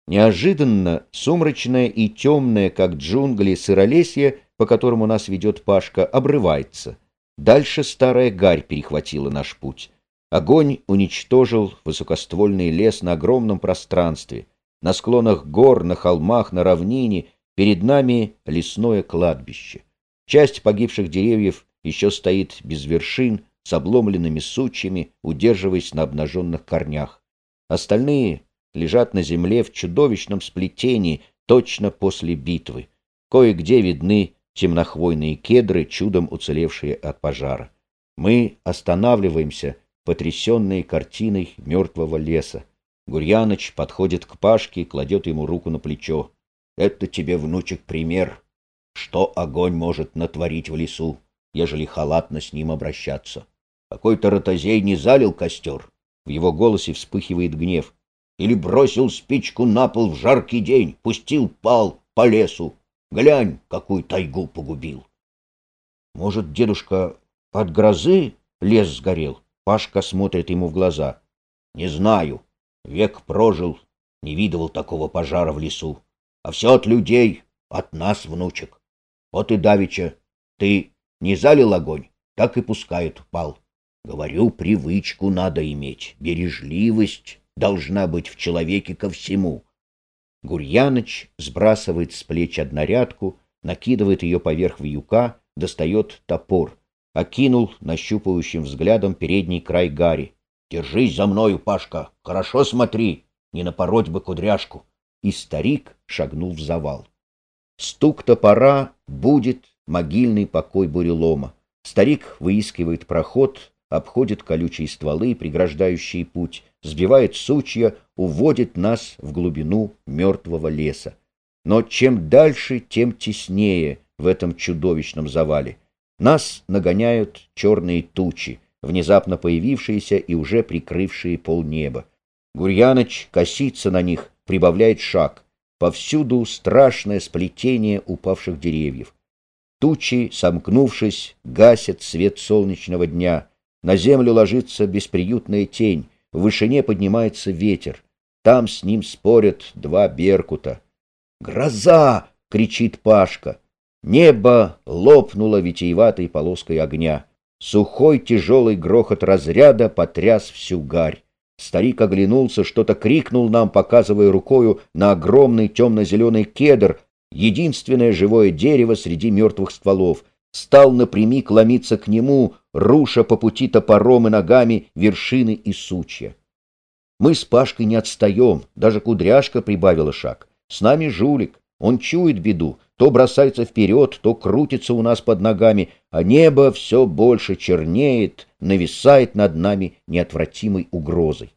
Неожиданно сумрачное и темное, как джунгли, сыролесье, по которому нас ведет Пашка, обрывается. Дальше старая гарь перехватила наш путь. Огонь уничтожил высокоствольный лес на огромном пространстве. На склонах гор, на холмах, на равнине перед нами лесное кладбище. Часть погибших деревьев еще стоит без вершин, с обломленными сучьями, удерживаясь на обнаженных корнях. Остальные лежат на земле в чудовищном сплетении точно после битвы. Кое-где видны темнохвойные кедры, чудом уцелевшие от пожара. Мы останавливаемся, потрясенные картиной мертвого леса. Гурьяныч подходит к Пашке, кладет ему руку на плечо. «Это тебе, внучек, пример, что огонь может натворить в лесу, ежели халатно с ним обращаться. Какой-то ротозей не залил костер». В его голосе вспыхивает гнев или бросил спичку на пол в жаркий день, пустил пал по лесу. Глянь, какую тайгу погубил. Может, дедушка, от грозы лес сгорел? Пашка смотрит ему в глаза. Не знаю. Век прожил, не видывал такого пожара в лесу. А все от людей, от нас, внучек. Вот и давеча. Ты не залил огонь, так и пускают пал. Говорю, привычку надо иметь, бережливость должна быть в человеке ко всему. Гурьяныч сбрасывает с плеч однорядку, накидывает ее поверх вьюка, достает топор. Окинул нащупывающим взглядом передний край Гарри. «Держись за мною, Пашка! Хорошо смотри! Не напороть бы кудряшку!» И старик шагнул в завал. Стук топора будет могильный покой бурелома. Старик выискивает проход, обходит колючие стволы, преграждающие путь, сбивает сучья, уводит нас в глубину мертвого леса. Но чем дальше, тем теснее в этом чудовищном завале. Нас нагоняют черные тучи, внезапно появившиеся и уже прикрывшие полнеба. Гурьяныч косится на них, прибавляет шаг. Повсюду страшное сплетение упавших деревьев. Тучи, сомкнувшись, гасят свет солнечного дня. На землю ложится бесприютная тень, в вышине поднимается ветер. Там с ним спорят два беркута. «Гроза!» — кричит Пашка. Небо лопнуло витиеватой полоской огня. Сухой тяжелый грохот разряда потряс всю гарь. Старик оглянулся, что-то крикнул нам, показывая рукою на огромный темно-зеленый кедр, единственное живое дерево среди мертвых стволов. Стал напрямик ломиться к нему, руша по пути топором и ногами вершины и сучья. Мы с Пашкой не отстаем, даже кудряшка прибавила шаг. С нами жулик, он чует беду, то бросается вперед, то крутится у нас под ногами, а небо все больше чернеет, нависает над нами неотвратимой угрозой.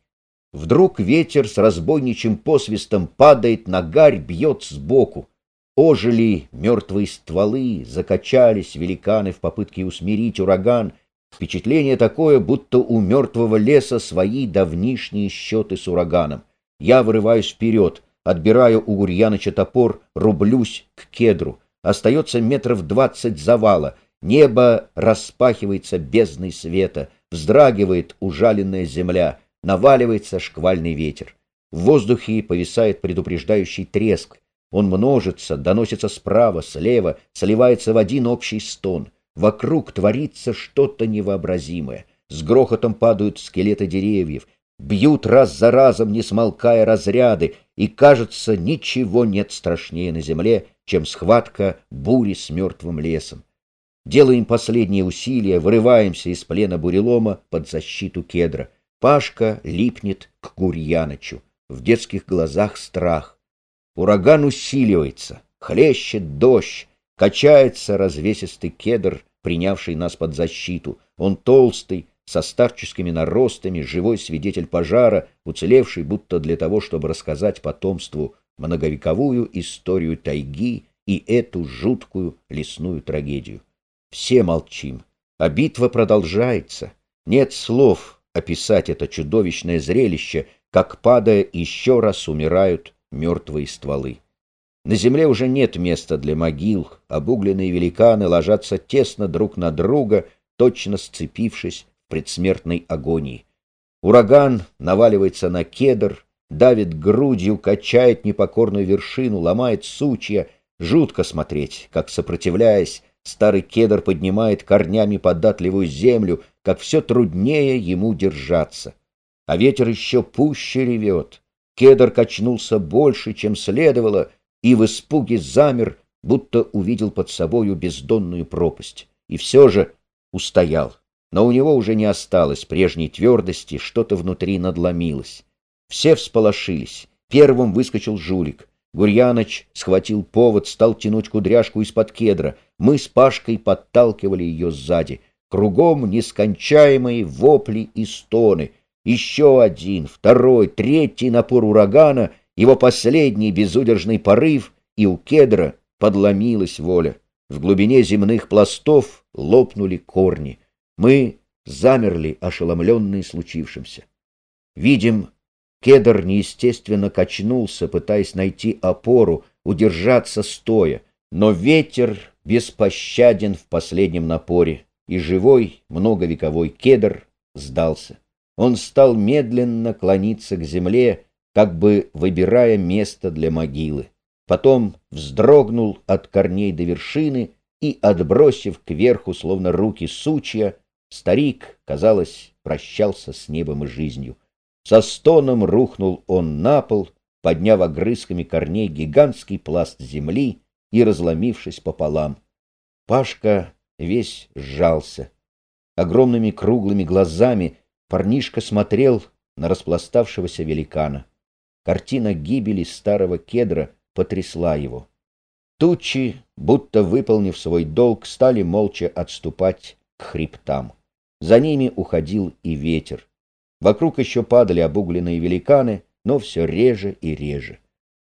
Вдруг ветер с разбойничьим посвистом падает на гарь, бьет сбоку. Ожили мертвые стволы, закачались великаны в попытке усмирить ураган — Впечатление такое, будто у мертвого леса свои давнишние счеты с ураганом. Я вырываюсь вперед, отбираю у Гурьяныча топор, рублюсь к кедру. Остается метров двадцать завала. Небо распахивается бездной света, вздрагивает ужаленная земля, наваливается шквальный ветер. В воздухе повисает предупреждающий треск. Он множится, доносится справа, слева, сливается в один общий стон — Вокруг творится что-то невообразимое. С грохотом падают скелеты деревьев, бьют раз за разом, не смолкая разряды, и, кажется, ничего нет страшнее на земле, чем схватка бури с мертвым лесом. Делаем последние усилия, вырываемся из плена бурелома под защиту кедра. Пашка липнет к Гурьянычу. В детских глазах страх. Ураган усиливается, хлещет дождь, Качается развесистый кедр, принявший нас под защиту. Он толстый, со старческими наростами, живой свидетель пожара, уцелевший будто для того, чтобы рассказать потомству многовековую историю тайги и эту жуткую лесную трагедию. Все молчим. А битва продолжается. Нет слов описать это чудовищное зрелище, как, падая, еще раз умирают мертвые стволы. На земле уже нет места для могил, обугленные великаны ложатся тесно друг на друга, точно сцепившись в предсмертной агонии. Ураган наваливается на кедр, давит грудью, качает непокорную вершину, ломает сучья. Жутко смотреть, как, сопротивляясь, старый кедр поднимает корнями податливую землю, как все труднее ему держаться. А ветер еще пуще ревет. Кедр качнулся больше, чем следовало, и в испуге замер, будто увидел под собою бездонную пропасть. И все же устоял. Но у него уже не осталось прежней твердости, что-то внутри надломилось. Все всполошились. Первым выскочил жулик. Гурьяныч схватил повод, стал тянуть кудряшку из-под кедра. Мы с Пашкой подталкивали ее сзади. Кругом нескончаемые вопли и стоны. Еще один, второй, третий напор урагана, его последний безудержный порыв, и у кедра подломилась воля. В глубине земных пластов лопнули корни. Мы замерли, ошеломленные случившимся. Видим, кедр неестественно качнулся, пытаясь найти опору, удержаться стоя, но ветер беспощаден в последнем напоре, и живой многовековой кедр сдался. Он стал медленно клониться к земле, как бы выбирая место для могилы. Потом вздрогнул от корней до вершины и, отбросив кверху, словно руки сучья, старик, казалось, прощался с небом и жизнью. Со стоном рухнул он на пол, подняв огрызками корней гигантский пласт земли и разломившись пополам. Пашка весь сжался. Огромными круглыми глазами парнишка смотрел на распластавшегося великана. Картина гибели старого кедра потрясла его. Тучи, будто выполнив свой долг, стали молча отступать к хребтам. За ними уходил и ветер. Вокруг еще падали обугленные великаны, но все реже и реже.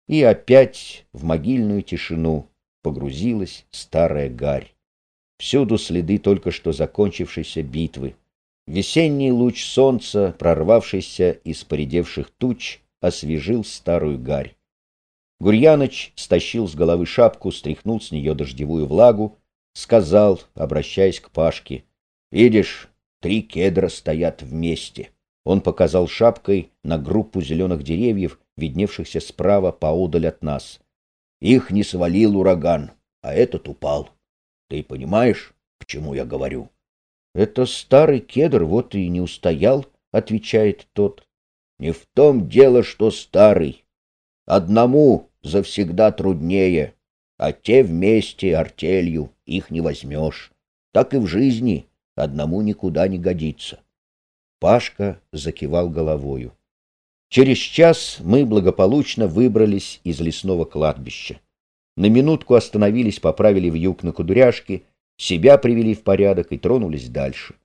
И опять в могильную тишину погрузилась старая гарь. Всюду следы только что закончившейся битвы. Весенний луч солнца, прорвавшийся из поредевших туч, освежил старую гарь. Гурьяныч стащил с головы шапку, стряхнул с нее дождевую влагу, сказал, обращаясь к Пашке, «Видишь, три кедра стоят вместе». Он показал шапкой на группу зеленых деревьев, видневшихся справа поодаль от нас. Их не свалил ураган, а этот упал. Ты понимаешь, к чему я говорю? — Это старый кедр, вот и не устоял, — отвечает тот. — Не в том дело, что старый. Одному завсегда труднее, а те вместе артелью их не возьмешь. Так и в жизни одному никуда не годится. Пашка закивал головою. Через час мы благополучно выбрались из лесного кладбища. На минутку остановились, поправили вьюг на кудряшке, себя привели в порядок и тронулись дальше.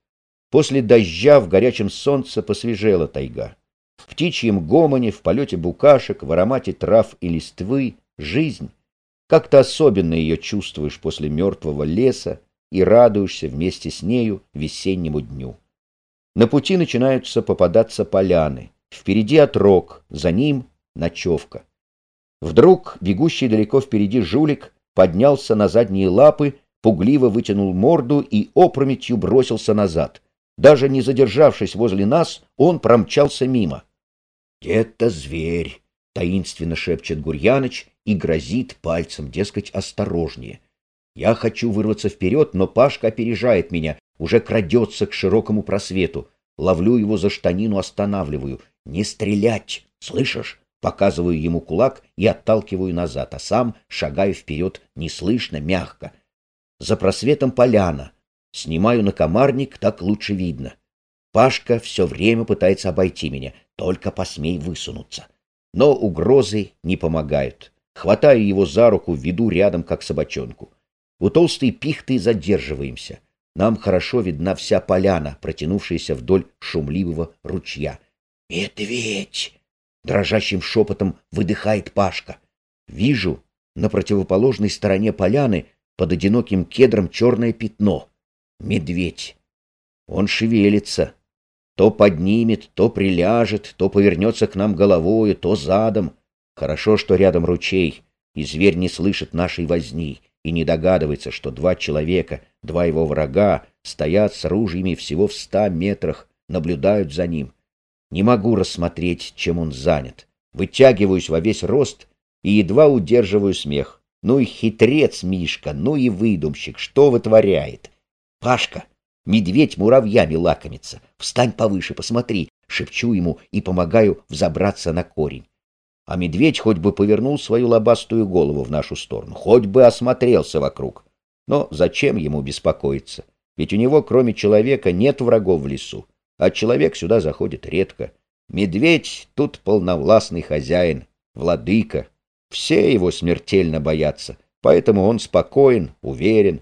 После дождя в горячем солнце посвежела тайга. В птичьем гомоне, в полете букашек, в аромате трав и листвы — жизнь. Как-то особенно ее чувствуешь после мертвого леса и радуешься вместе с нею весеннему дню. На пути начинаются попадаться поляны. Впереди отрог, за ним ночевка. Вдруг бегущий далеко впереди жулик поднялся на задние лапы, пугливо вытянул морду и опрометью бросился назад. Даже не задержавшись возле нас, он промчался мимо. «Это зверь!» — таинственно шепчет Гурьяныч и грозит пальцем, дескать, осторожнее. Я хочу вырваться вперед, но Пашка опережает меня, уже крадется к широкому просвету. Ловлю его за штанину, останавливаю. «Не стрелять! Слышишь?» Показываю ему кулак и отталкиваю назад, а сам шагаю вперед неслышно, мягко. За просветом поляна. Снимаю на комарник, так лучше видно. Пашка все время пытается обойти меня, только посмей высунуться. Но угрозы не помогают. Хватаю его за руку, веду рядом, как собачонку. У толстой пихты задерживаемся. Нам хорошо видна вся поляна, протянувшаяся вдоль шумливого ручья. «Медведь!» — дрожащим шепотом выдыхает Пашка. Вижу на противоположной стороне поляны под одиноким кедром черное пятно. медведь. Он шевелится. То поднимет, то приляжет, то повернется к нам головою, то задом. Хорошо, что рядом ручей, и зверь не слышит нашей возни и не догадывается, что два человека, два его врага, стоят с ружьями всего в ста метрах, наблюдают за ним. Не могу рассмотреть, чем он занят. Вытягиваюсь во весь рост и едва удерживаю смех. Ну и хитрец Мишка, ну и выдумщик, что вытворяет? Пашка, медведь муравьями лакомится. Встань повыше, посмотри, шепчу ему и помогаю взобраться на корень. А медведь хоть бы повернул свою лобастую голову в нашу сторону, хоть бы осмотрелся вокруг. Но зачем ему беспокоиться? Ведь у него, кроме человека, нет врагов в лесу, а человек сюда заходит редко. Медведь тут полновластный хозяин, владыка. Все его смертельно боятся, поэтому он спокоен, уверен.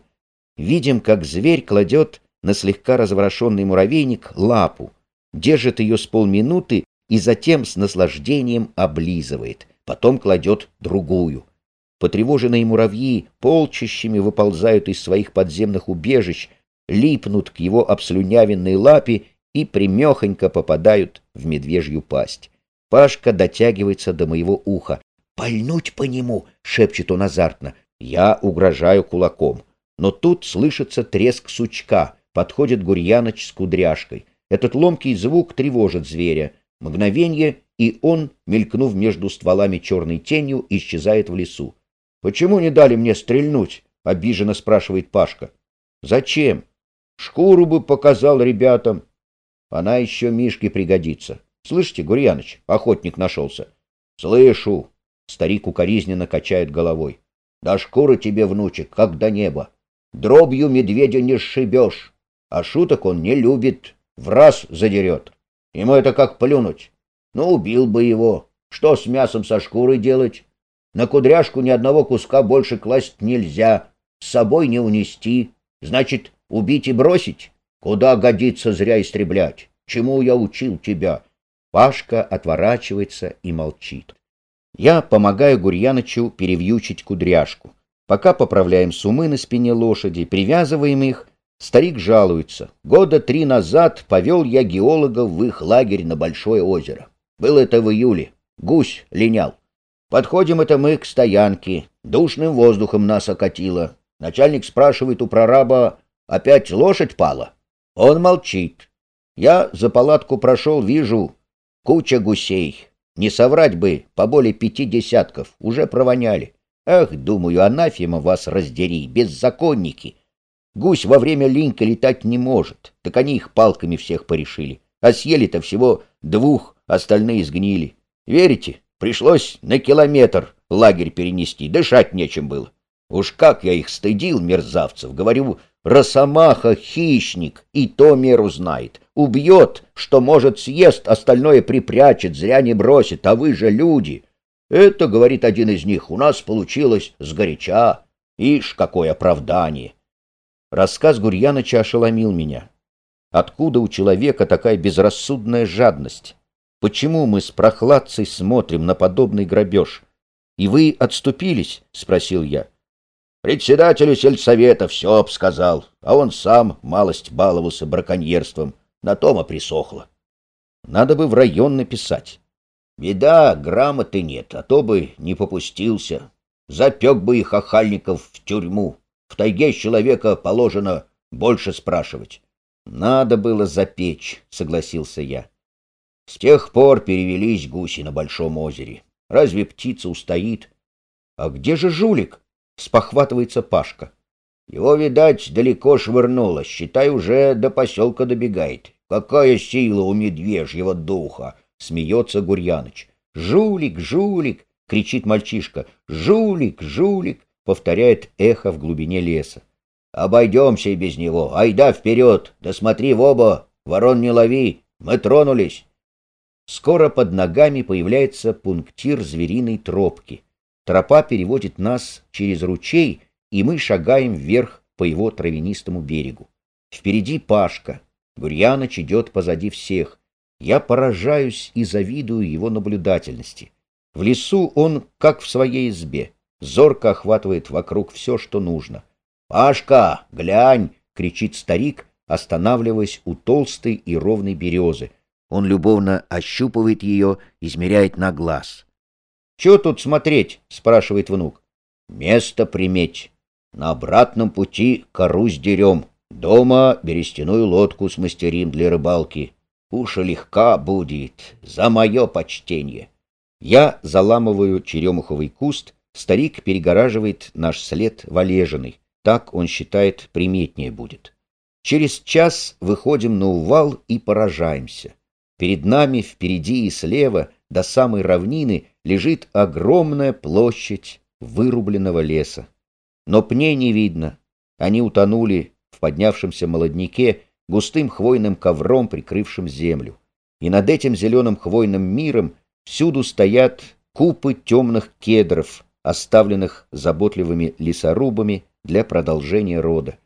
Видим, как зверь кладет на слегка разворошенный муравейник лапу, держит ее с полминуты и затем с наслаждением облизывает, потом кладет другую. Потревоженные муравьи полчищами выползают из своих подземных убежищ, липнут к его обслюнявенной лапе и примехонько попадают в медвежью пасть. Пашка дотягивается до моего уха. «Пальнуть по нему!» — шепчет он азартно. Я угрожаю кулаком. Но тут слышится треск сучка. Подходит Гурьяныч с кудряшкой. Этот ломкий звук тревожит зверя. Мгновение, и он, мелькнув между стволами черной тенью, исчезает в лесу. — Почему не дали мне стрельнуть? — обиженно спрашивает Пашка. — Зачем? Шкуру бы показал ребятам. Она еще Мишке пригодится. Слышите, Гурьяныч, охотник нашелся. — Слышу. Старик укоризненно качает головой. — Да шкура тебе, внучек, как до неба. Дробью медведя не сшибешь, а шуток он не любит, в раз задерет. Ему это как плюнуть. Ну, убил бы его. Что с мясом со шкурой делать? На кудряшку ни одного куска больше класть нельзя. С собой не унести. Значит, убить и бросить? Куда годится зря истреблять? Чему я учил тебя? Пашка отворачивается и молчит. Я помогаю Гурьянычу перевьючить кудряшку. Пока поправляем сумы на спине лошади, привязываем их, Старик жалуется. Года три назад повел я геологов в их лагерь на Большое озеро. Было это в июле. Гусь линял. Подходим это мы к стоянке. Душным воздухом нас окатило. Начальник спрашивает у прораба, опять лошадь пала? Он молчит. Я за палатку прошел, вижу, куча гусей. Не соврать бы, по более пяти десятков, уже провоняли. Ах, думаю, анафема вас раздери, беззаконники. Гусь во время линька летать не может, так они их палками всех порешили. А съели-то всего двух, остальные сгнили. Верите, пришлось на километр лагерь перенести, дышать нечем было. Уж как я их стыдил, мерзавцев, говорю, Росомаха — хищник, и то меру знает. Убьет, что может съест, остальное припрячет, зря не бросит, а вы же люди. Это, говорит один из них, у нас получилось сгоряча. Ишь, какое оправдание! Рассказ Гурьяныча ошеломил меня. Откуда у человека такая безрассудная жадность? Почему мы с прохладцей смотрим на подобный грабеж? И вы отступились? — спросил я. Председателю сельсовета все обсказал, а он сам малость баловался браконьерством. На тома присохло. Надо бы в район написать. Беда, грамоты нет, а то бы не попустился. Запек бы их охальников в тюрьму. В тайге человека положено больше спрашивать. Надо было запечь, согласился я. С тех пор перевелись гуси на Большом озере. Разве птица устоит? А где же жулик? Спохватывается Пашка. Его, видать, далеко швырнуло, считай, уже до поселка добегает. Какая сила у медвежьего духа! Смеется Гурьяныч. Жулик, жулик! кричит мальчишка. Жулик, жулик! Повторяет эхо в глубине леса. «Обойдемся и без него. Айда вперед! Да смотри в оба! Ворон не лови! Мы тронулись!» Скоро под ногами появляется пунктир звериной тропки. Тропа переводит нас через ручей, и мы шагаем вверх по его травянистому берегу. Впереди Пашка. Гурьяныч идет позади всех. Я поражаюсь и завидую его наблюдательности. В лесу он как в своей избе зорко охватывает вокруг все, что нужно. «Пашка, глянь, кричит старик, останавливаясь у толстой и ровной березы. Он любовно ощупывает ее, измеряет на глаз. — Чего тут смотреть? — спрашивает внук. — Место приметь. На обратном пути кору сдерем. Дома берестяную лодку смастерим для рыбалки. Уж легка будет, за мое почтение. Я заламываю черемуховый куст, старик перегораживает наш след валежиной. Так, он считает, приметнее будет. Через час выходим на увал и поражаемся. Перед нами, впереди и слева, до самой равнины, лежит огромная площадь вырубленного леса. Но пней не видно. Они утонули в поднявшемся молодняке, густым хвойным ковром, прикрывшим землю. И над этим зеленым хвойным миром всюду стоят купы темных кедров, оставленных заботливыми лесорубами для продолжения рода.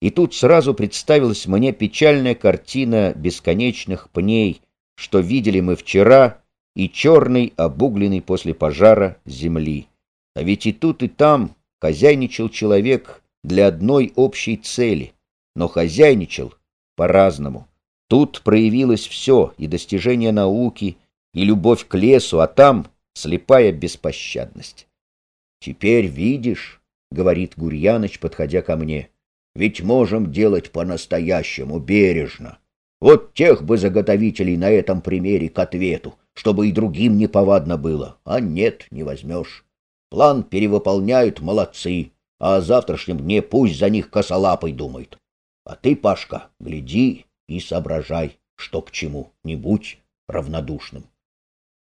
И тут сразу представилась мне печальная картина бесконечных пней, что видели мы вчера, и черный, обугленный после пожара земли. А ведь и тут, и там хозяйничал человек для одной общей цели, но хозяйничал по-разному. Тут проявилось все, и достижение науки, и любовь к лесу, а там слепая беспощадность. «Теперь видишь», — говорит Гурьяныч, подходя ко мне, — «ведь можем делать по-настоящему, бережно. Вот тех бы заготовителей на этом примере к ответу, чтобы и другим неповадно было, а нет, не возьмешь. План перевыполняют, молодцы, а о завтрашнем дне пусть за них косолапой думают. А ты, Пашка, гляди и соображай, что к чему, не будь равнодушным.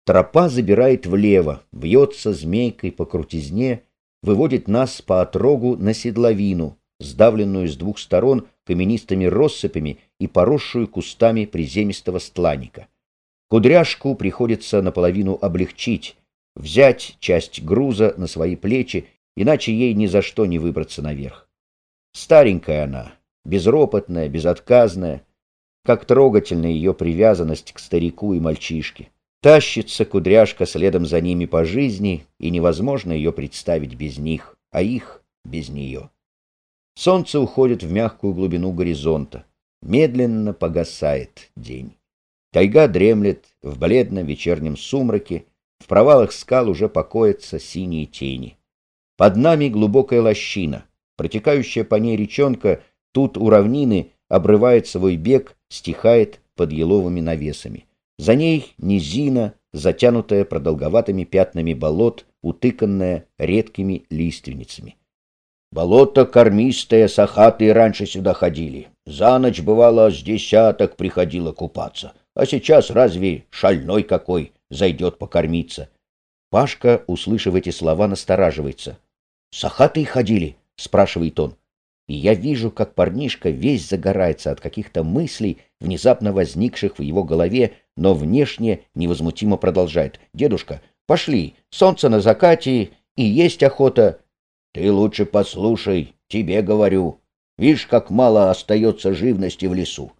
Тропа забирает влево, вьется змейкой по крутизне, выводит нас по отрогу на седловину, сдавленную с двух сторон каменистыми россыпями и поросшую кустами приземистого стланника. Кудряшку приходится наполовину облегчить, взять часть груза на свои плечи, иначе ей ни за что не выбраться наверх. Старенькая она, безропотная, безотказная, как трогательна ее привязанность к старику и мальчишке. Тащится кудряшка следом за ними по жизни, и невозможно ее представить без них, а их без нее. Солнце уходит в мягкую глубину горизонта. Медленно погасает день. Тайга дремлет в бледном вечернем сумраке, в провалах скал уже покоятся синие тени. Под нами глубокая лощина, протекающая по ней речонка Тут у равнины обрывает свой бег, стихает под еловыми навесами. За ней низина, затянутая продолговатыми пятнами болот, утыканная редкими лиственницами. Болото кормистое, сахатые раньше сюда ходили. За ночь, бывало, с десяток приходило купаться. А сейчас разве шальной какой зайдет покормиться? Пашка, услышав эти слова, настораживается. — Сахатые ходили? — спрашивает он и я вижу, как парнишка весь загорается от каких-то мыслей, внезапно возникших в его голове, но внешне невозмутимо продолжает. «Дедушка, пошли, солнце на закате, и есть охота». «Ты лучше послушай, тебе говорю. Видишь, как мало остается живности в лесу.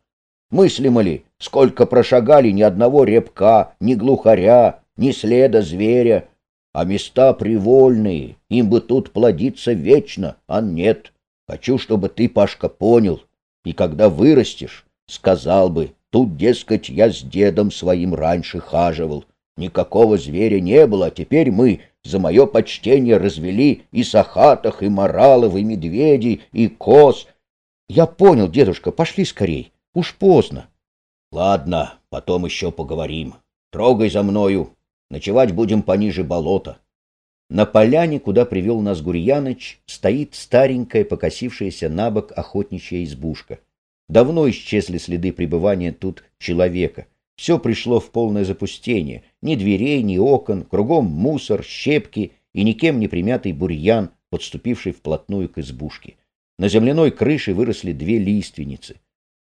Мыслимо ли, сколько прошагали ни одного репка, ни глухаря, ни следа зверя, а места привольные, им бы тут плодиться вечно, а нет». Хочу, чтобы ты, Пашка, понял, и когда вырастешь, сказал бы, тут, дескать, я с дедом своим раньше хаживал, никакого зверя не было, а теперь мы за мое почтение развели и сахатах, и моралов, и медведей, и коз. Я понял, дедушка, пошли скорей, уж поздно. Ладно, потом еще поговорим. Трогай за мною, ночевать будем пониже болота. На поляне, куда привел нас Гурьяныч, стоит старенькая, покосившаяся на бок охотничья избушка. Давно исчезли следы пребывания тут человека. Все пришло в полное запустение. Ни дверей, ни окон, кругом мусор, щепки и никем не примятый бурьян, подступивший вплотную к избушке. На земляной крыше выросли две лиственницы.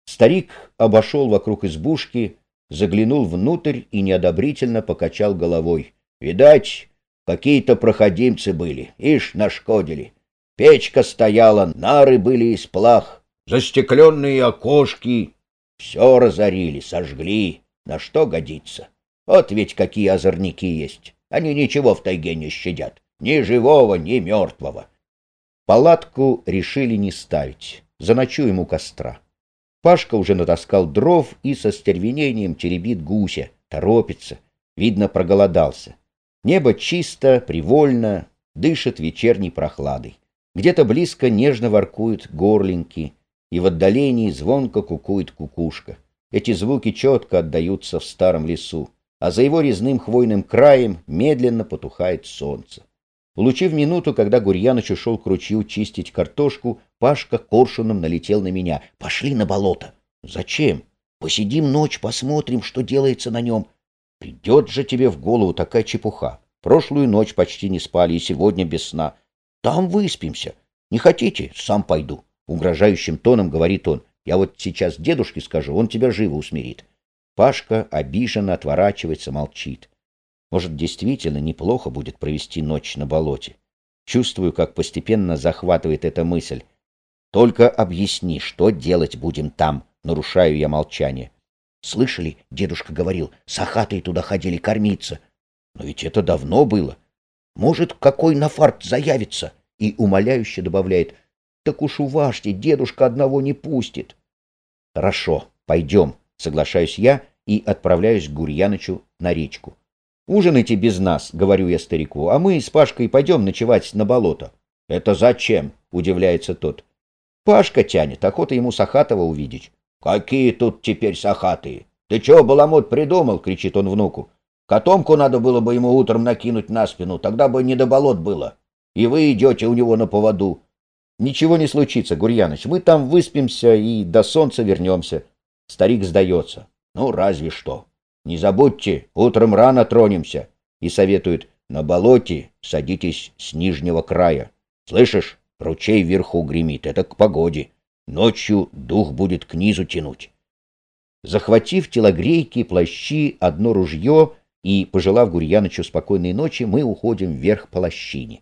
Старик обошел вокруг избушки, заглянул внутрь и неодобрительно покачал головой. Видать, Какие-то проходимцы были, ишь, нашкодили. Печка стояла, нары были из плах, застекленные окошки. Все разорили, сожгли. На что годится? Вот ведь какие озорники есть. Они ничего в тайге не щадят. Ни живого, ни мертвого. Палатку решили не ставить. заночуем у костра. Пашка уже натаскал дров и со стервенением теребит гуся, торопится, видно, проголодался. Небо чисто, привольно, дышит вечерней прохладой. Где-то близко нежно воркуют горленьки, и в отдалении звонко кукует кукушка. Эти звуки четко отдаются в старом лесу, а за его резным хвойным краем медленно потухает солнце. Улучив минуту, когда Гурьяныч ушел к ручью чистить картошку, Пашка коршуном налетел на меня. «Пошли на болото». «Зачем? Посидим ночь, посмотрим, что делается на нем». «Придет же тебе в голову такая чепуха. Прошлую ночь почти не спали, и сегодня без сна. Там выспимся. Не хотите? Сам пойду. Угрожающим тоном говорит он. Я вот сейчас дедушке скажу, он тебя живо усмирит. Пашка обиженно отворачивается, молчит. Может, действительно неплохо будет провести ночь на болоте. Чувствую, как постепенно захватывает эта мысль. Только объясни, что делать будем там, нарушаю я молчание. Слышали, дедушка говорил, сахатые туда ходили кормиться. Но ведь это давно было. Может, какой на фарт заявится? И умоляюще добавляет, так уж уважьте, дедушка одного не пустит. Хорошо, пойдем, соглашаюсь я и отправляюсь к Гурьянычу на речку. Ужинайте без нас, говорю я старику, а мы с Пашкой пойдем ночевать на болото. Это зачем? удивляется тот. Пашка тянет, охота ему Сахатова увидеть. Какие тут теперь Сахатые? Ты чего, баламут, придумал? кричит он внуку. Котомку надо было бы ему утром накинуть на спину, тогда бы не до болот было. И вы идете у него на поводу. Ничего не случится, Гурьяныч, мы там выспимся и до солнца вернемся. Старик сдается. Ну, разве что. Не забудьте, утром рано тронемся. И советует, на болоте садитесь с нижнего края. Слышишь, ручей вверху гремит, это к погоде. Ночью дух будет к низу тянуть. Захватив телогрейки, плащи, одно ружье и, пожелав Гурьянычу спокойной ночи, мы уходим вверх по лощине.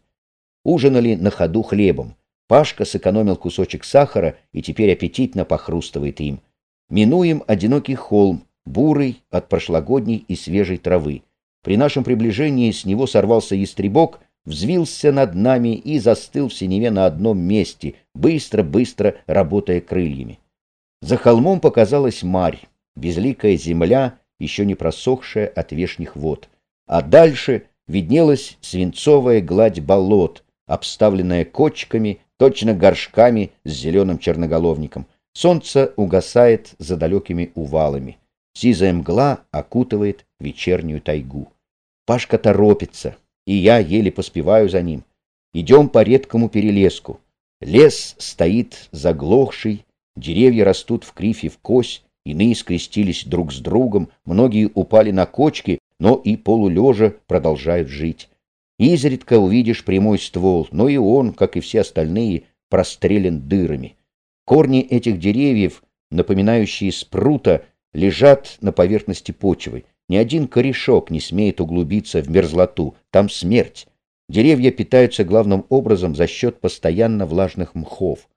Ужинали на ходу хлебом. Пашка сэкономил кусочек сахара и теперь аппетитно похрустывает им. Минуем одинокий холм, бурый от прошлогодней и свежей травы. При нашем приближении с него сорвался ястребок, взвился над нами и застыл в синеве на одном месте, быстро-быстро работая крыльями. За холмом показалась марь, безликая земля, еще не просохшая от вешних вод. А дальше виднелась свинцовая гладь болот, обставленная кочками, точно горшками с зеленым черноголовником. Солнце угасает за далекими увалами. Сизая мгла окутывает вечернюю тайгу. Пашка торопится, и я еле поспеваю за ним. Идем по редкому перелеску. Лес стоит заглохший, деревья растут в кривь и в кось, иные скрестились друг с другом, многие упали на кочки, но и полулежа продолжают жить. Изредка увидишь прямой ствол, но и он, как и все остальные, прострелен дырами. Корни этих деревьев, напоминающие спрута, лежат на поверхности почвы. Ни один корешок не смеет углубиться в мерзлоту, там смерть. Деревья питаются главным образом за счет постоянно влажных мхов.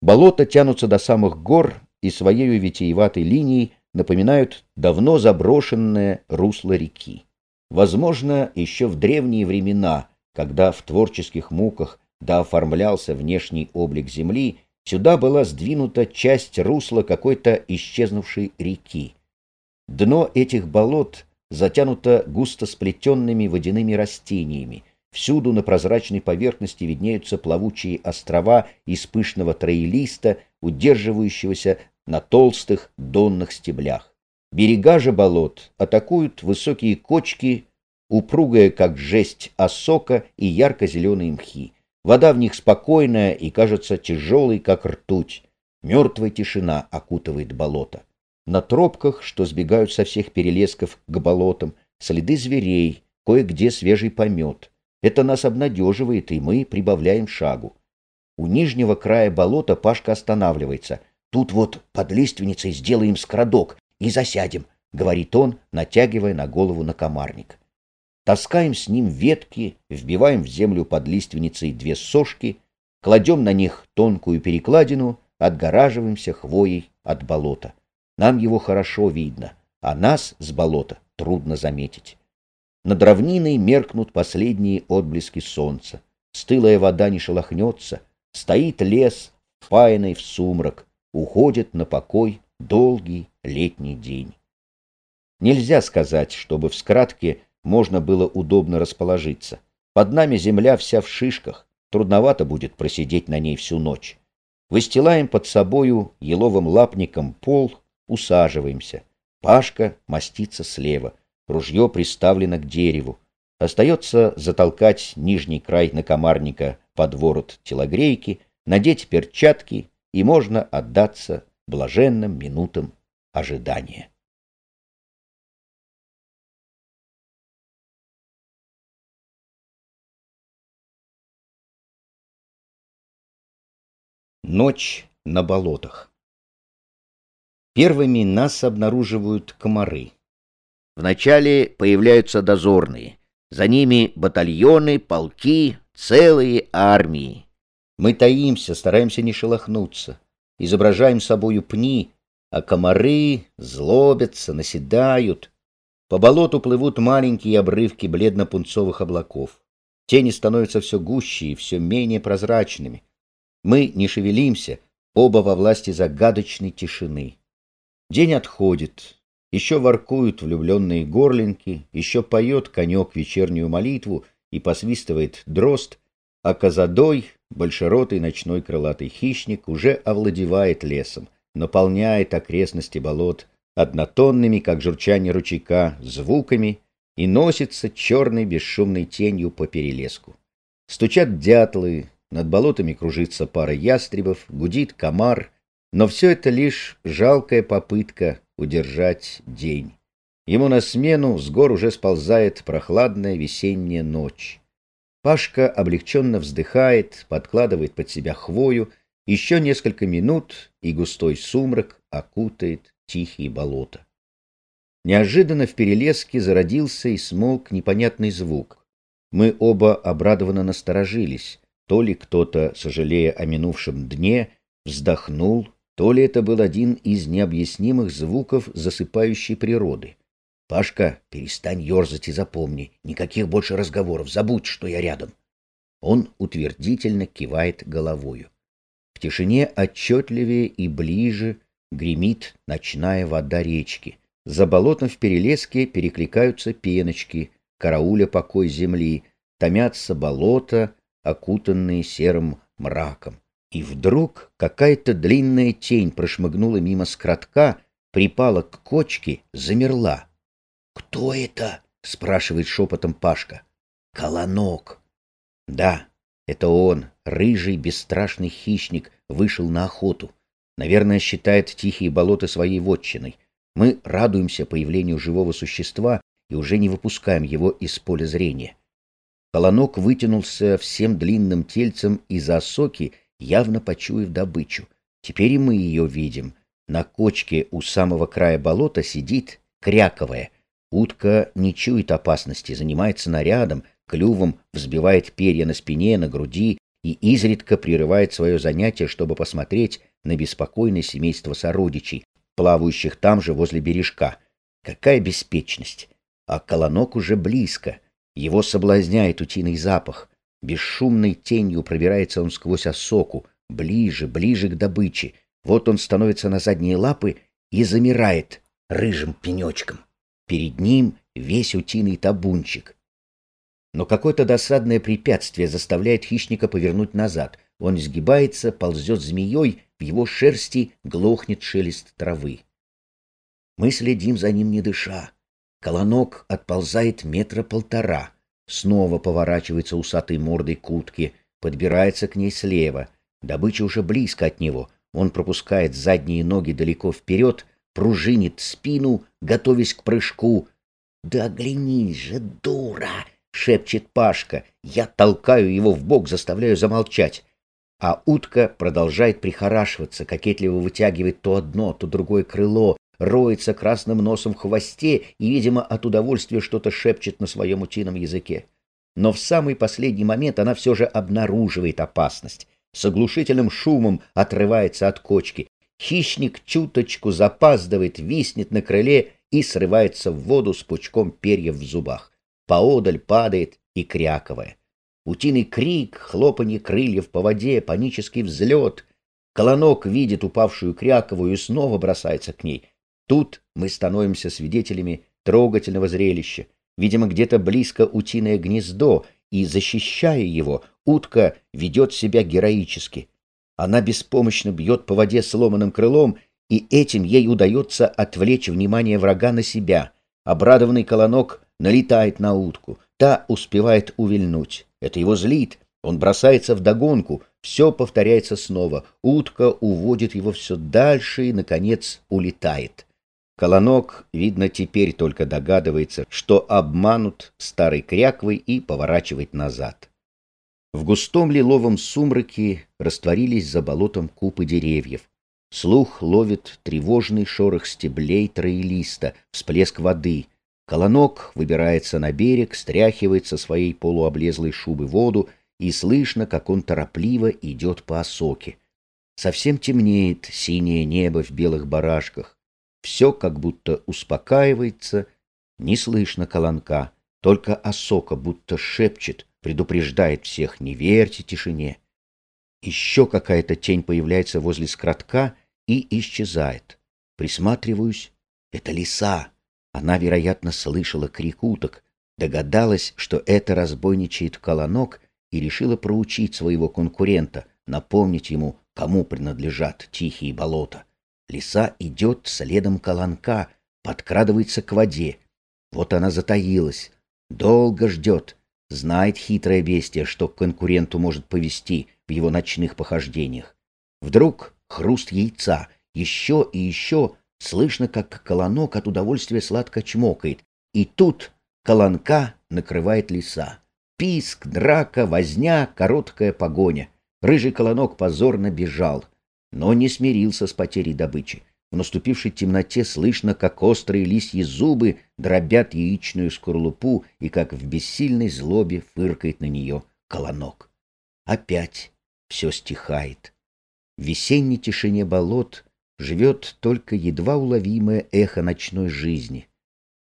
Болота тянутся до самых гор и своей витиеватой линией напоминают давно заброшенное русло реки. Возможно, еще в древние времена, когда в творческих муках дооформлялся внешний облик Земли, Сюда была сдвинута часть русла какой-то исчезнувшей реки. Дно этих болот затянуто густо сплетенными водяными растениями. Всюду на прозрачной поверхности виднеются плавучие острова из пышного троелиста, удерживающегося на толстых донных стеблях. Берега же болот атакуют высокие кочки, упругая, как жесть, осока и ярко-зеленые мхи. Вода в них спокойная и кажется тяжелой, как ртуть. Мертвая тишина окутывает болото. На тропках, что сбегают со всех перелесков к болотам, следы зверей, кое-где свежий помет. Это нас обнадеживает, и мы прибавляем шагу. У нижнего края болота Пашка останавливается. Тут вот под лиственницей сделаем скрадок и засядем, — говорит он, натягивая на голову накомарник. Таскаем с ним ветки, вбиваем в землю под лиственницей две сошки, кладем на них тонкую перекладину, отгораживаемся хвоей от болота. Нам его хорошо видно, а нас с болота трудно заметить. Над равниной меркнут последние отблески солнца. Стылая вода не шелохнется, стоит лес впаянный в сумрак, уходит на покой долгий летний день. Нельзя сказать, чтобы в скратке можно было удобно расположиться. Под нами земля вся в шишках, трудновато будет просидеть на ней всю ночь. Выстилаем под собою еловым лапником пол, усаживаемся. Пашка мастится слева, ружье приставлено к дереву. Остается затолкать нижний край накомарника под ворот телогрейки, надеть перчатки, и можно отдаться блаженным минутам ожидания. Ночь на болотах. Первыми нас обнаруживают комары. Вначале появляются дозорные, за ними батальоны, полки, целые армии. Мы таимся, стараемся не шелохнуться, изображаем собою пни, а комары злобятся, наседают. По болоту плывут маленькие обрывки бледно-пунцовых облаков. Тени становятся все гуще и все менее прозрачными. Мы не шевелимся, оба во власти загадочной тишины. День отходит, еще воркуют влюбленные горлинки, еще поет конек вечернюю молитву и посвистывает дрозд, а козадой, большеротый ночной крылатый хищник, уже овладевает лесом, наполняет окрестности болот однотонными, как журчание ручейка, звуками и носится черной бесшумной тенью по перелеску. Стучат дятлы, над болотами кружится пара ястребов, гудит комар, но все это лишь жалкая попытка удержать день. Ему на смену с гор уже сползает прохладная весенняя ночь. Пашка облегченно вздыхает, подкладывает под себя хвою, еще несколько минут, и густой сумрак окутает тихие болота. Неожиданно в перелеске зародился и смолк непонятный звук. Мы оба обрадованно насторожились. То ли кто-то, сожалея о минувшем дне, вздохнул, то ли это был один из необъяснимых звуков засыпающей природы. «Пашка, перестань ерзать и запомни, никаких больше разговоров, забудь, что я рядом». Он утвердительно кивает головою. В тишине отчетливее и ближе гремит ночная вода речки. За болотом в перелеске перекликаются пеночки, карауля покой земли, томятся болота, окутанные серым мраком. И вдруг какая-то длинная тень прошмыгнула мимо скратка, припала к кочке, замерла. — Кто это? — спрашивает шепотом Пашка. — Колонок. — Да, это он, рыжий, бесстрашный хищник, вышел на охоту. Наверное, считает тихие болота своей вотчиной. Мы радуемся появлению живого существа и уже не выпускаем его из поля зрения. Колонок вытянулся всем длинным тельцем из осоки, явно почуяв добычу. Теперь и мы ее видим. На кочке у самого края болота сидит кряковая. Утка не чует опасности, занимается нарядом, клювом взбивает перья на спине, на груди и изредка прерывает свое занятие, чтобы посмотреть на беспокойное семейство сородичей, плавающих там же возле бережка. Какая беспечность! А колонок уже близко — его соблазняет утиный запах. Бесшумной тенью пробирается он сквозь осоку, ближе, ближе к добыче. Вот он становится на задние лапы и замирает рыжим пенечком. Перед ним весь утиный табунчик. Но какое-то досадное препятствие заставляет хищника повернуть назад. Он сгибается, ползет змеей, в его шерсти глохнет шелест травы. Мы следим за ним не дыша. Колонок отползает метра полтора, снова поворачивается усатой мордой к утке, подбирается к ней слева. Добыча уже близко от него. Он пропускает задние ноги далеко вперед, пружинит спину, готовясь к прыжку. «Да оглянись же, дура!» — шепчет Пашка. Я толкаю его в бок, заставляю замолчать. А утка продолжает прихорашиваться, кокетливо вытягивает то одно, то другое крыло, роется красным носом в хвосте и, видимо, от удовольствия что-то шепчет на своем утином языке. Но в самый последний момент она все же обнаруживает опасность. С оглушительным шумом отрывается от кочки. Хищник чуточку запаздывает, виснет на крыле и срывается в воду с пучком перьев в зубах. Поодаль падает и кряковая. Утиный крик, хлопанье крыльев по воде, панический взлет. Колонок видит упавшую Кряковую и снова бросается к ней. Тут мы становимся свидетелями трогательного зрелища. Видимо, где-то близко утиное гнездо, и, защищая его, утка ведет себя героически. Она беспомощно бьет по воде сломанным крылом, и этим ей удается отвлечь внимание врага на себя. Обрадованный колонок налетает на утку. Та успевает увильнуть. Это его злит. Он бросается в догонку. Все повторяется снова. Утка уводит его все дальше и, наконец, улетает. Колонок, видно, теперь только догадывается, что обманут старой кряквой и поворачивает назад. В густом лиловом сумраке растворились за болотом купы деревьев. Слух ловит тревожный шорох стеблей троелиста, всплеск воды. Колонок выбирается на берег, стряхивает со своей полуоблезлой шубы воду, и слышно, как он торопливо идет по осоке. Совсем темнеет синее небо в белых барашках. Все как будто успокаивается, не слышно колонка, только осока будто шепчет, предупреждает всех, не верьте тишине. Еще какая-то тень появляется возле скратка и исчезает. Присматриваюсь, это лиса. Она, вероятно, слышала крик уток, догадалась, что это разбойничает колонок и решила проучить своего конкурента, напомнить ему, кому принадлежат тихие болота. Лиса идет следом колонка, подкрадывается к воде. Вот она затаилась, долго ждет, знает хитрое бестие, что конкуренту может повести в его ночных похождениях. Вдруг хруст яйца, еще и еще, слышно, как колонок от удовольствия сладко чмокает, и тут колонка накрывает лиса. Писк, драка, возня, короткая погоня. Рыжий колонок позорно бежал но не смирился с потерей добычи. В наступившей темноте слышно, как острые лисьи зубы дробят яичную скорлупу и как в бессильной злобе фыркает на нее колонок. Опять все стихает. В весенней тишине болот живет только едва уловимое эхо ночной жизни.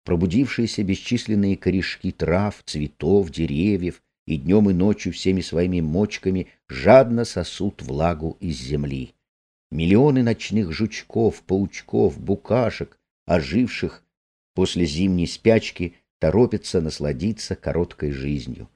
Пробудившиеся бесчисленные корешки трав, цветов, деревьев и днем и ночью всеми своими мочками жадно сосут влагу из земли. Миллионы ночных жучков, паучков, букашек, оживших после зимней спячки, торопятся насладиться короткой жизнью.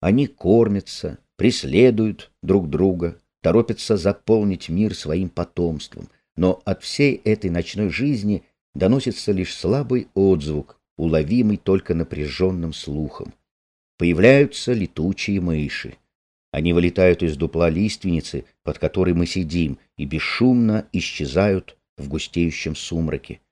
Они кормятся, преследуют друг друга, торопятся заполнить мир своим потомством, но от всей этой ночной жизни доносится лишь слабый отзвук, уловимый только напряженным слухом. Появляются летучие мыши. Они вылетают из дупла лиственницы, под которой мы сидим, и бесшумно исчезают в густеющем сумраке.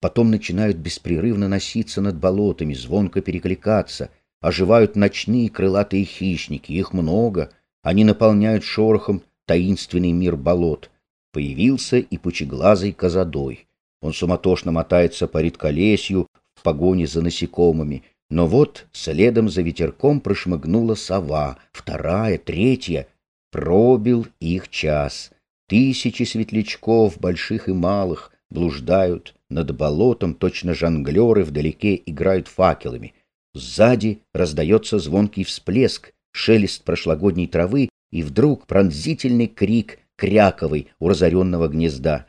Потом начинают беспрерывно носиться над болотами, звонко перекликаться, оживают ночные крылатые хищники, их много, они наполняют шорохом таинственный мир болот. Появился и пучеглазый козадой. Он суматошно мотается по редколесью в погоне за насекомыми, но вот следом за ветерком прошмыгнула сова, вторая, третья. Пробил их час. Тысячи светлячков, больших и малых, блуждают над болотом, точно жонглеры вдалеке играют факелами. Сзади раздается звонкий всплеск, шелест прошлогодней травы и вдруг пронзительный крик кряковый у разоренного гнезда.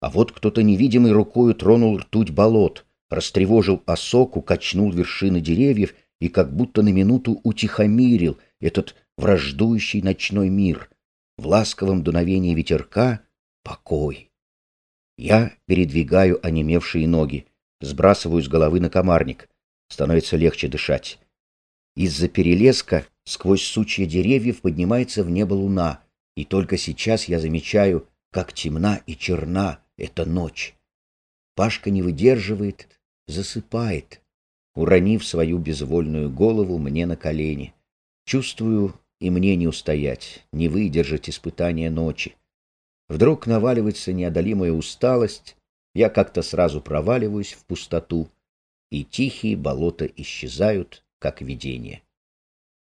А вот кто-то невидимой рукою тронул ртуть болот — растревожил осоку, качнул вершины деревьев и как будто на минуту утихомирил этот враждующий ночной мир. В ласковом дуновении ветерка — покой. Я передвигаю онемевшие ноги, сбрасываю с головы на комарник. Становится легче дышать. Из-за перелеска сквозь сучья деревьев поднимается в небо луна, и только сейчас я замечаю, как темна и черна эта ночь. Пашка не выдерживает, засыпает, уронив свою безвольную голову мне на колени. Чувствую, и мне не устоять, не выдержать испытания ночи. Вдруг наваливается неодолимая усталость, я как-то сразу проваливаюсь в пустоту, и тихие болота исчезают, как видение.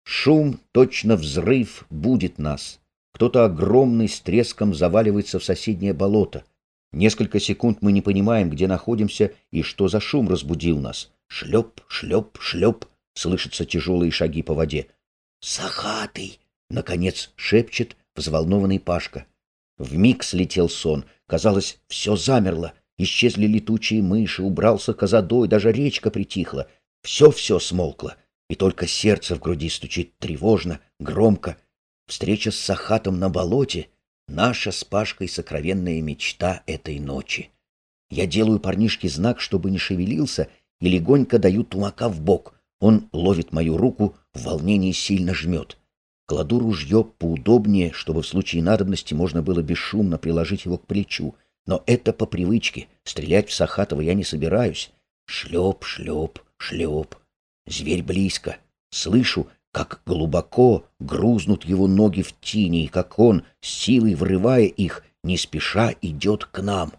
Шум, точно взрыв, будет нас. Кто-то огромный с треском заваливается в соседнее болото — Несколько секунд мы не понимаем, где находимся и что за шум разбудил нас. Шлеп, шлеп, шлеп, слышатся тяжелые шаги по воде. «Сахатый!» — наконец шепчет взволнованный Пашка. Вмиг слетел сон. Казалось, все замерло. Исчезли летучие мыши, убрался козадой, даже речка притихла. Все-все смолкло, и только сердце в груди стучит тревожно, громко. Встреча с Сахатом на болоте — наша с Пашкой сокровенная мечта этой ночи. Я делаю парнишке знак, чтобы не шевелился, и легонько даю тумака в бок. Он ловит мою руку, в волнении сильно жмет. Кладу ружье поудобнее, чтобы в случае надобности можно было бесшумно приложить его к плечу. Но это по привычке. Стрелять в Сахатова я не собираюсь. Шлеп, шлеп, шлеп. Зверь близко. Слышу, как глубоко грузнут его ноги в тени, и как он, силой врывая их, не спеша идет к нам.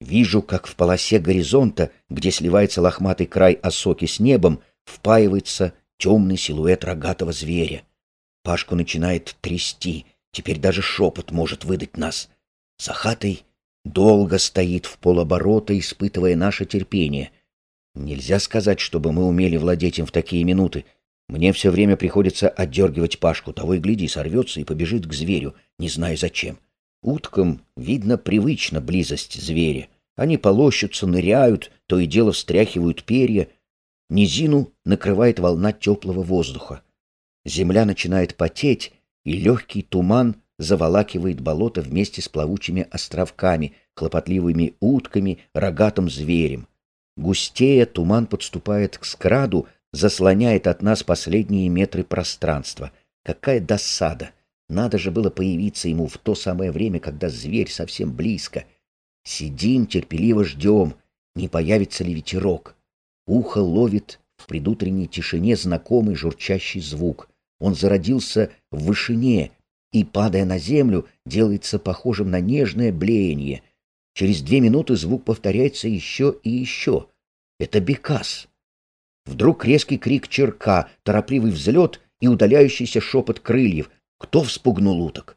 Вижу, как в полосе горизонта, где сливается лохматый край осоки с небом, впаивается темный силуэт рогатого зверя. Пашку начинает трясти, теперь даже шепот может выдать нас. Сахатый долго стоит в полоборота, испытывая наше терпение. Нельзя сказать, чтобы мы умели владеть им в такие минуты. Мне все время приходится отдергивать Пашку, того и гляди, сорвется и побежит к зверю, не зная зачем. Уткам, видно, привычна близость зверя. Они полощутся, ныряют, то и дело встряхивают перья. Низину накрывает волна теплого воздуха. Земля начинает потеть, и легкий туман заволакивает болото вместе с плавучими островками, хлопотливыми утками, рогатым зверем. Густея туман подступает к скраду, заслоняет от нас последние метры пространства. Какая досада! Надо же было появиться ему в то самое время, когда зверь совсем близко. Сидим, терпеливо ждем, не появится ли ветерок. Ухо ловит в предутренней тишине знакомый журчащий звук. Он зародился в вышине и, падая на землю, делается похожим на нежное блеяние. Через две минуты звук повторяется еще и еще. Это бекас. Вдруг резкий крик черка, торопливый взлет и удаляющийся шепот крыльев. Кто вспугнул уток?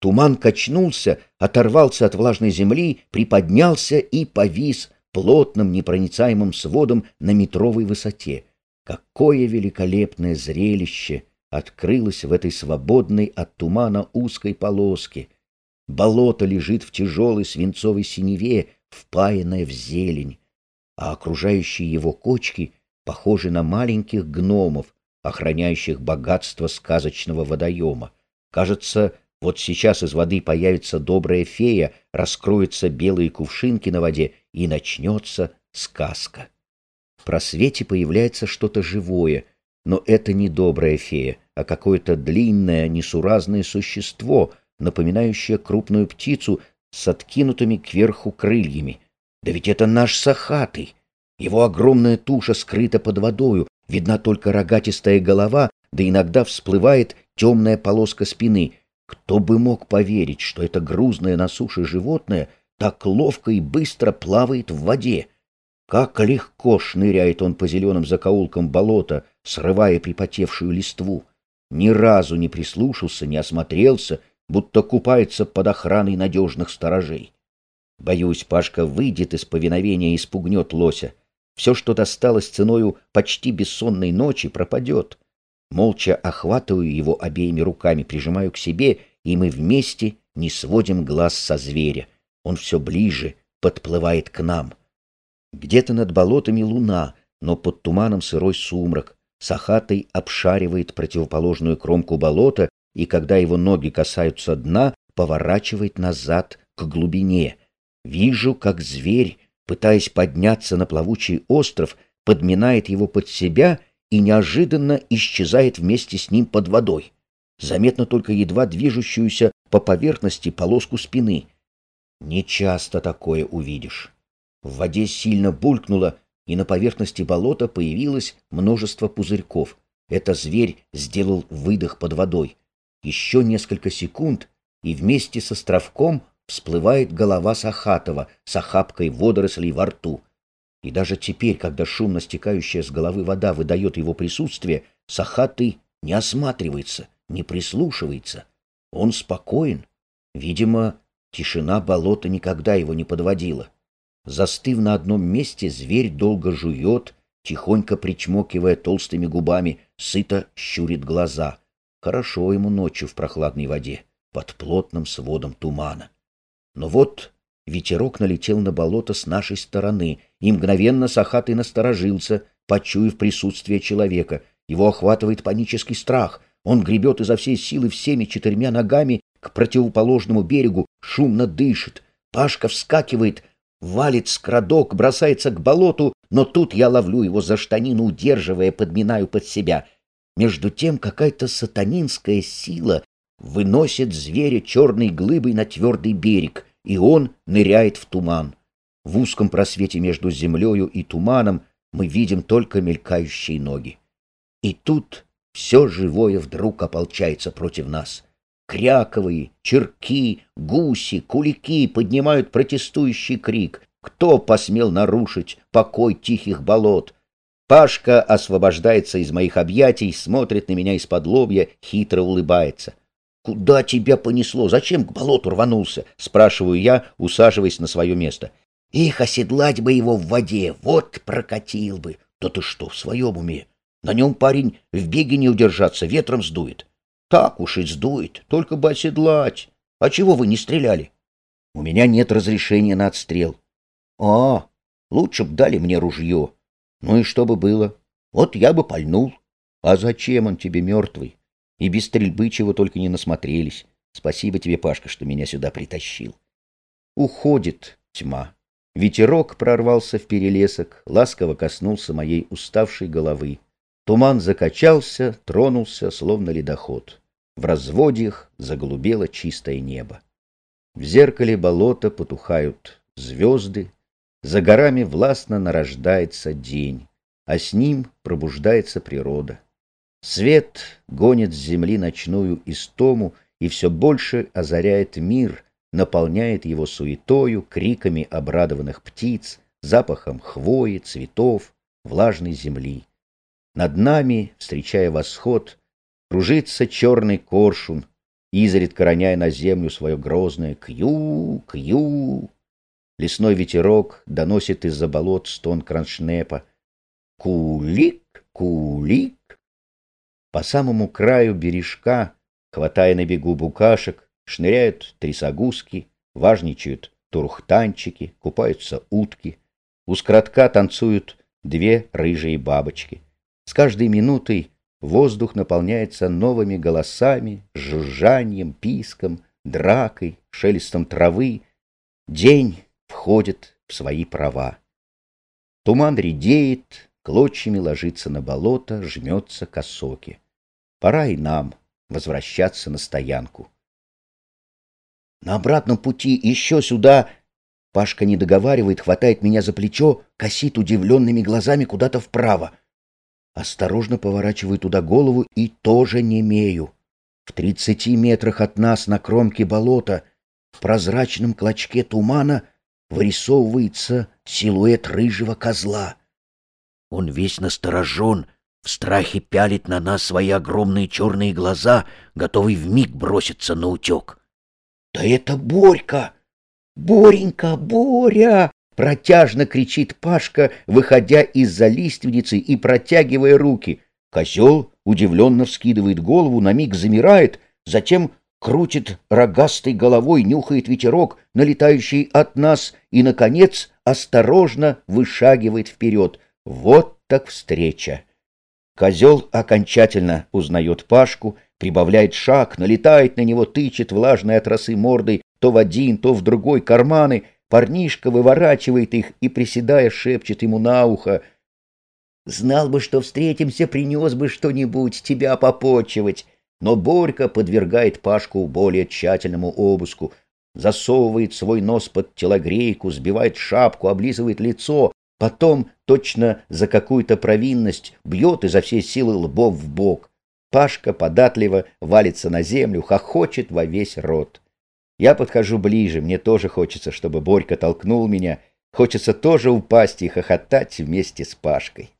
Туман качнулся, оторвался от влажной земли, приподнялся и повис плотным непроницаемым сводом на метровой высоте. Какое великолепное зрелище открылось в этой свободной от тумана узкой полоске! Болото лежит в тяжелой свинцовой синеве, впаянное в зелень, а окружающие его кочки похожи на маленьких гномов, охраняющих богатство сказочного водоема. Кажется, вот сейчас из воды появится добрая фея, раскроются белые кувшинки на воде, и начнется сказка. В просвете появляется что-то живое, но это не добрая фея, а какое-то длинное, несуразное существо, напоминающее крупную птицу с откинутыми кверху крыльями. Да ведь это наш Сахатый! Его огромная туша скрыта под водою, видна только рогатистая голова, да иногда всплывает темная полоска спины. Кто бы мог поверить, что это грузное на суше животное так ловко и быстро плавает в воде? Как легко шныряет он по зеленым закоулкам болота, срывая припотевшую листву. Ни разу не прислушался, не осмотрелся, будто купается под охраной надежных сторожей. Боюсь, Пашка выйдет из повиновения и спугнет лося. Все, что досталось ценою почти бессонной ночи, пропадет. Молча охватываю его обеими руками, прижимаю к себе, и мы вместе не сводим глаз со зверя. Он все ближе, подплывает к нам. Где-то над болотами луна, но под туманом сырой сумрак. Сахатый обшаривает противоположную кромку болота, и когда его ноги касаются дна, поворачивает назад к глубине. Вижу, как зверь, пытаясь подняться на плавучий остров, подминает его под себя и неожиданно исчезает вместе с ним под водой. Заметно только едва движущуюся по поверхности полоску спины. Не часто такое увидишь. В воде сильно булькнуло, и на поверхности болота появилось множество пузырьков. Это зверь сделал выдох под водой. Еще несколько секунд, и вместе с островком всплывает голова Сахатова с охапкой водорослей во рту. И даже теперь, когда шумно стекающая с головы вода выдает его присутствие, Сахатый не осматривается, не прислушивается. Он спокоен. Видимо, тишина болота никогда его не подводила. Застыв на одном месте, зверь долго жует, тихонько причмокивая толстыми губами, сыто щурит глаза. Хорошо ему ночью в прохладной воде, под плотным сводом тумана. Но вот ветерок налетел на болото с нашей стороны, и мгновенно Сахатый насторожился, почуяв присутствие человека. Его охватывает панический страх. Он гребет изо всей силы всеми четырьмя ногами к противоположному берегу, шумно дышит. Пашка вскакивает, валит скрадок, бросается к болоту, но тут я ловлю его за штанину, удерживая, подминаю под себя. Между тем какая-то сатанинская сила выносит зверя черной глыбой на твердый берег, и он ныряет в туман. В узком просвете между землею и туманом мы видим только мелькающие ноги. И тут все живое вдруг ополчается против нас. Кряковые, черки, гуси, кулики поднимают протестующий крик. Кто посмел нарушить покой тихих болот? Пашка освобождается из моих объятий, смотрит на меня из-под лобья, хитро улыбается. «Куда тебя понесло? Зачем к болоту рванулся?» — спрашиваю я, усаживаясь на свое место. «Их оседлать бы его в воде, вот прокатил бы!» «Да ты что, в своем уме? На нем парень в беге не удержаться, ветром сдует». «Так уж и сдует, только бы оседлать. А чего вы не стреляли?» «У меня нет разрешения на отстрел». «А, лучше б дали мне ружье. Ну и что бы было? Вот я бы пальнул. А зачем он тебе мертвый? И без стрельбы чего только не насмотрелись. Спасибо тебе, Пашка, что меня сюда притащил. Уходит тьма. Ветерок прорвался в перелесок, ласково коснулся моей уставшей головы. Туман закачался, тронулся, словно ледоход. В разводьях заголубело чистое небо. В зеркале болота потухают звезды, за горами властно нарождается день, а с ним пробуждается природа. Свет гонит с земли ночную истому и все больше озаряет мир, наполняет его суетою, криками обрадованных птиц, запахом хвои, цветов, влажной земли. Над нами, встречая восход, кружится черный коршун, изредка роняя на землю свое грозное «кью, кью». Лесной ветерок доносит из-за болот стон кроншнепа. Кулик, кулик. По самому краю бережка, хватая на бегу букашек, шныряют трясогузки, важничают турхтанчики, купаются утки. У скоротка танцуют две рыжие бабочки. С каждой минутой воздух наполняется новыми голосами, жужжанием, писком, дракой, шелестом травы. День входит в свои права. Туман редеет, клочьями ложится на болото, жмется к осоке. Пора и нам возвращаться на стоянку. На обратном пути еще сюда... Пашка не договаривает, хватает меня за плечо, косит удивленными глазами куда-то вправо. Осторожно поворачиваю туда голову и тоже немею. В тридцати метрах от нас на кромке болота, в прозрачном клочке тумана — вырисовывается силуэт рыжего козла. Он весь насторожен, в страхе пялит на нас свои огромные черные глаза, готовый вмиг броситься на утек. — Да это Борька! Боренька, Боря! Протяжно кричит Пашка, выходя из-за лиственницы и протягивая руки. Козел удивленно вскидывает голову, на миг замирает, затем крутит рогастой головой, нюхает ветерок, налетающий от нас, и, наконец, осторожно вышагивает вперед. Вот так встреча! Козел окончательно узнает Пашку, прибавляет шаг, налетает на него, тычет влажной от росы мордой то в один, то в другой карманы. Парнишка выворачивает их и, приседая, шепчет ему на ухо. «Знал бы, что встретимся, принес бы что-нибудь тебя попочивать». Но Борька подвергает Пашку более тщательному обыску, засовывает свой нос под телогрейку, сбивает шапку, облизывает лицо, потом, точно за какую-то провинность, бьет изо всей силы лбом в бок. Пашка податливо валится на землю, хохочет во весь рот. Я подхожу ближе, мне тоже хочется, чтобы Борька толкнул меня, хочется тоже упасть и хохотать вместе с Пашкой.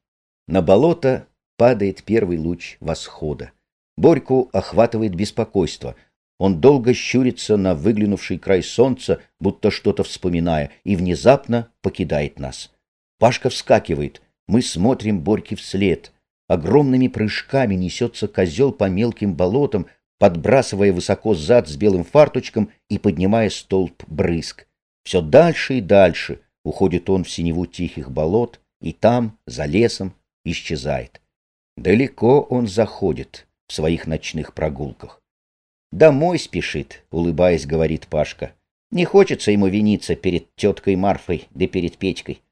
На болото падает первый луч восхода. Борьку охватывает беспокойство. Он долго щурится на выглянувший край солнца, будто что-то вспоминая, и внезапно покидает нас. Пашка вскакивает. Мы смотрим Борьке вслед. Огромными прыжками несется козел по мелким болотам, подбрасывая высоко зад с белым фарточком и поднимая столб брызг. Все дальше и дальше уходит он в синеву тихих болот, и там, за лесом, исчезает. Далеко он заходит в своих ночных прогулках. «Домой спешит», — улыбаясь, говорит Пашка. «Не хочется ему виниться перед теткой Марфой да перед Петькой».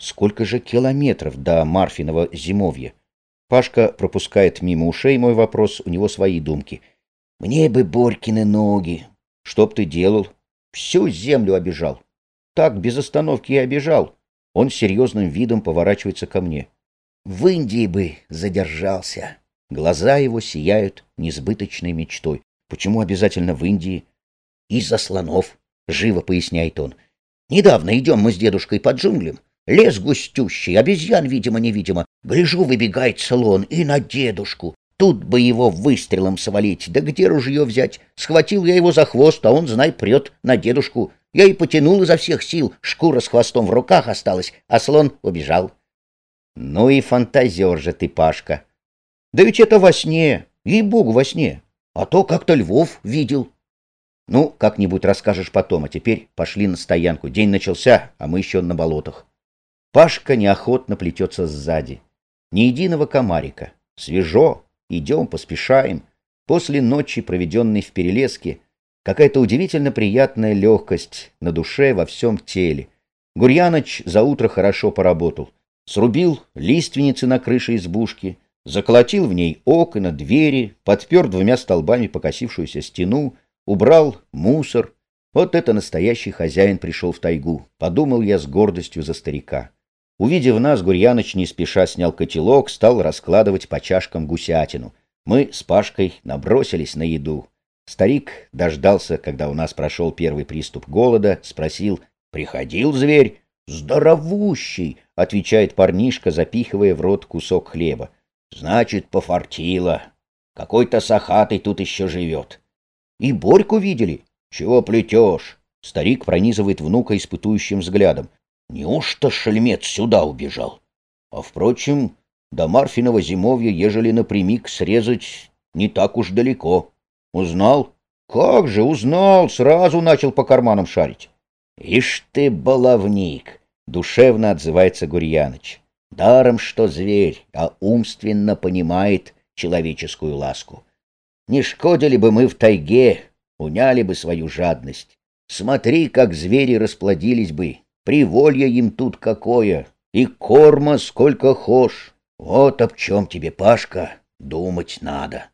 Сколько же километров до Марфиного зимовья? Пашка пропускает мимо ушей мой вопрос, у него свои думки. «Мне бы Борькины ноги». «Что б ты делал?» «Всю землю обижал». «Так, без остановки и обижал». Он серьезным видом поворачивается ко мне. «В Индии бы задержался». Глаза его сияют несбыточной мечтой. Почему обязательно в Индии? Из-за слонов, живо поясняет он. Недавно идем мы с дедушкой под джунглям. Лес густющий, обезьян, видимо-невидимо. Гляжу, выбегает слон и на дедушку. Тут бы его выстрелом свалить. Да где ружье взять? Схватил я его за хвост, а он, знай, прет на дедушку. Я и потянул изо всех сил. Шкура с хвостом в руках осталась, а слон убежал. Ну и фантазер же ты, Пашка. Да ведь это во сне, ей-богу, во сне. А то как-то Львов видел. Ну, как-нибудь расскажешь потом, а теперь пошли на стоянку. День начался, а мы еще на болотах. Пашка неохотно плетется сзади. Ни единого комарика. Свежо, идем, поспешаем. После ночи, проведенной в Перелеске, какая-то удивительно приятная легкость на душе, во всем теле. Гурьяныч за утро хорошо поработал. Срубил лиственницы на крыше избушки — заколотил в ней окна, двери, подпер двумя столбами покосившуюся стену, убрал мусор. Вот это настоящий хозяин пришел в тайгу, подумал я с гордостью за старика. Увидев нас, Гурьяныч не спеша снял котелок, стал раскладывать по чашкам гусятину. Мы с Пашкой набросились на еду. Старик дождался, когда у нас прошел первый приступ голода, спросил, «Приходил зверь?» «Здоровущий!» — отвечает парнишка, запихивая в рот кусок хлеба. Значит, пофартило. Какой-то сахатый тут еще живет. И Борьку видели? Чего плетешь? Старик пронизывает внука испытующим взглядом. Неужто шельмец сюда убежал? А, впрочем, до Марфиного зимовья, ежели напрямик срезать, не так уж далеко. Узнал? Как же, узнал, сразу начал по карманам шарить. Ишь ты, баловник! Душевно отзывается Гурьяныч. Даром, что зверь, а умственно понимает человеческую ласку. Не шкодили бы мы в тайге, уняли бы свою жадность. Смотри, как звери расплодились бы, приволье им тут какое, и корма сколько хошь. Вот об чем тебе, Пашка, думать надо.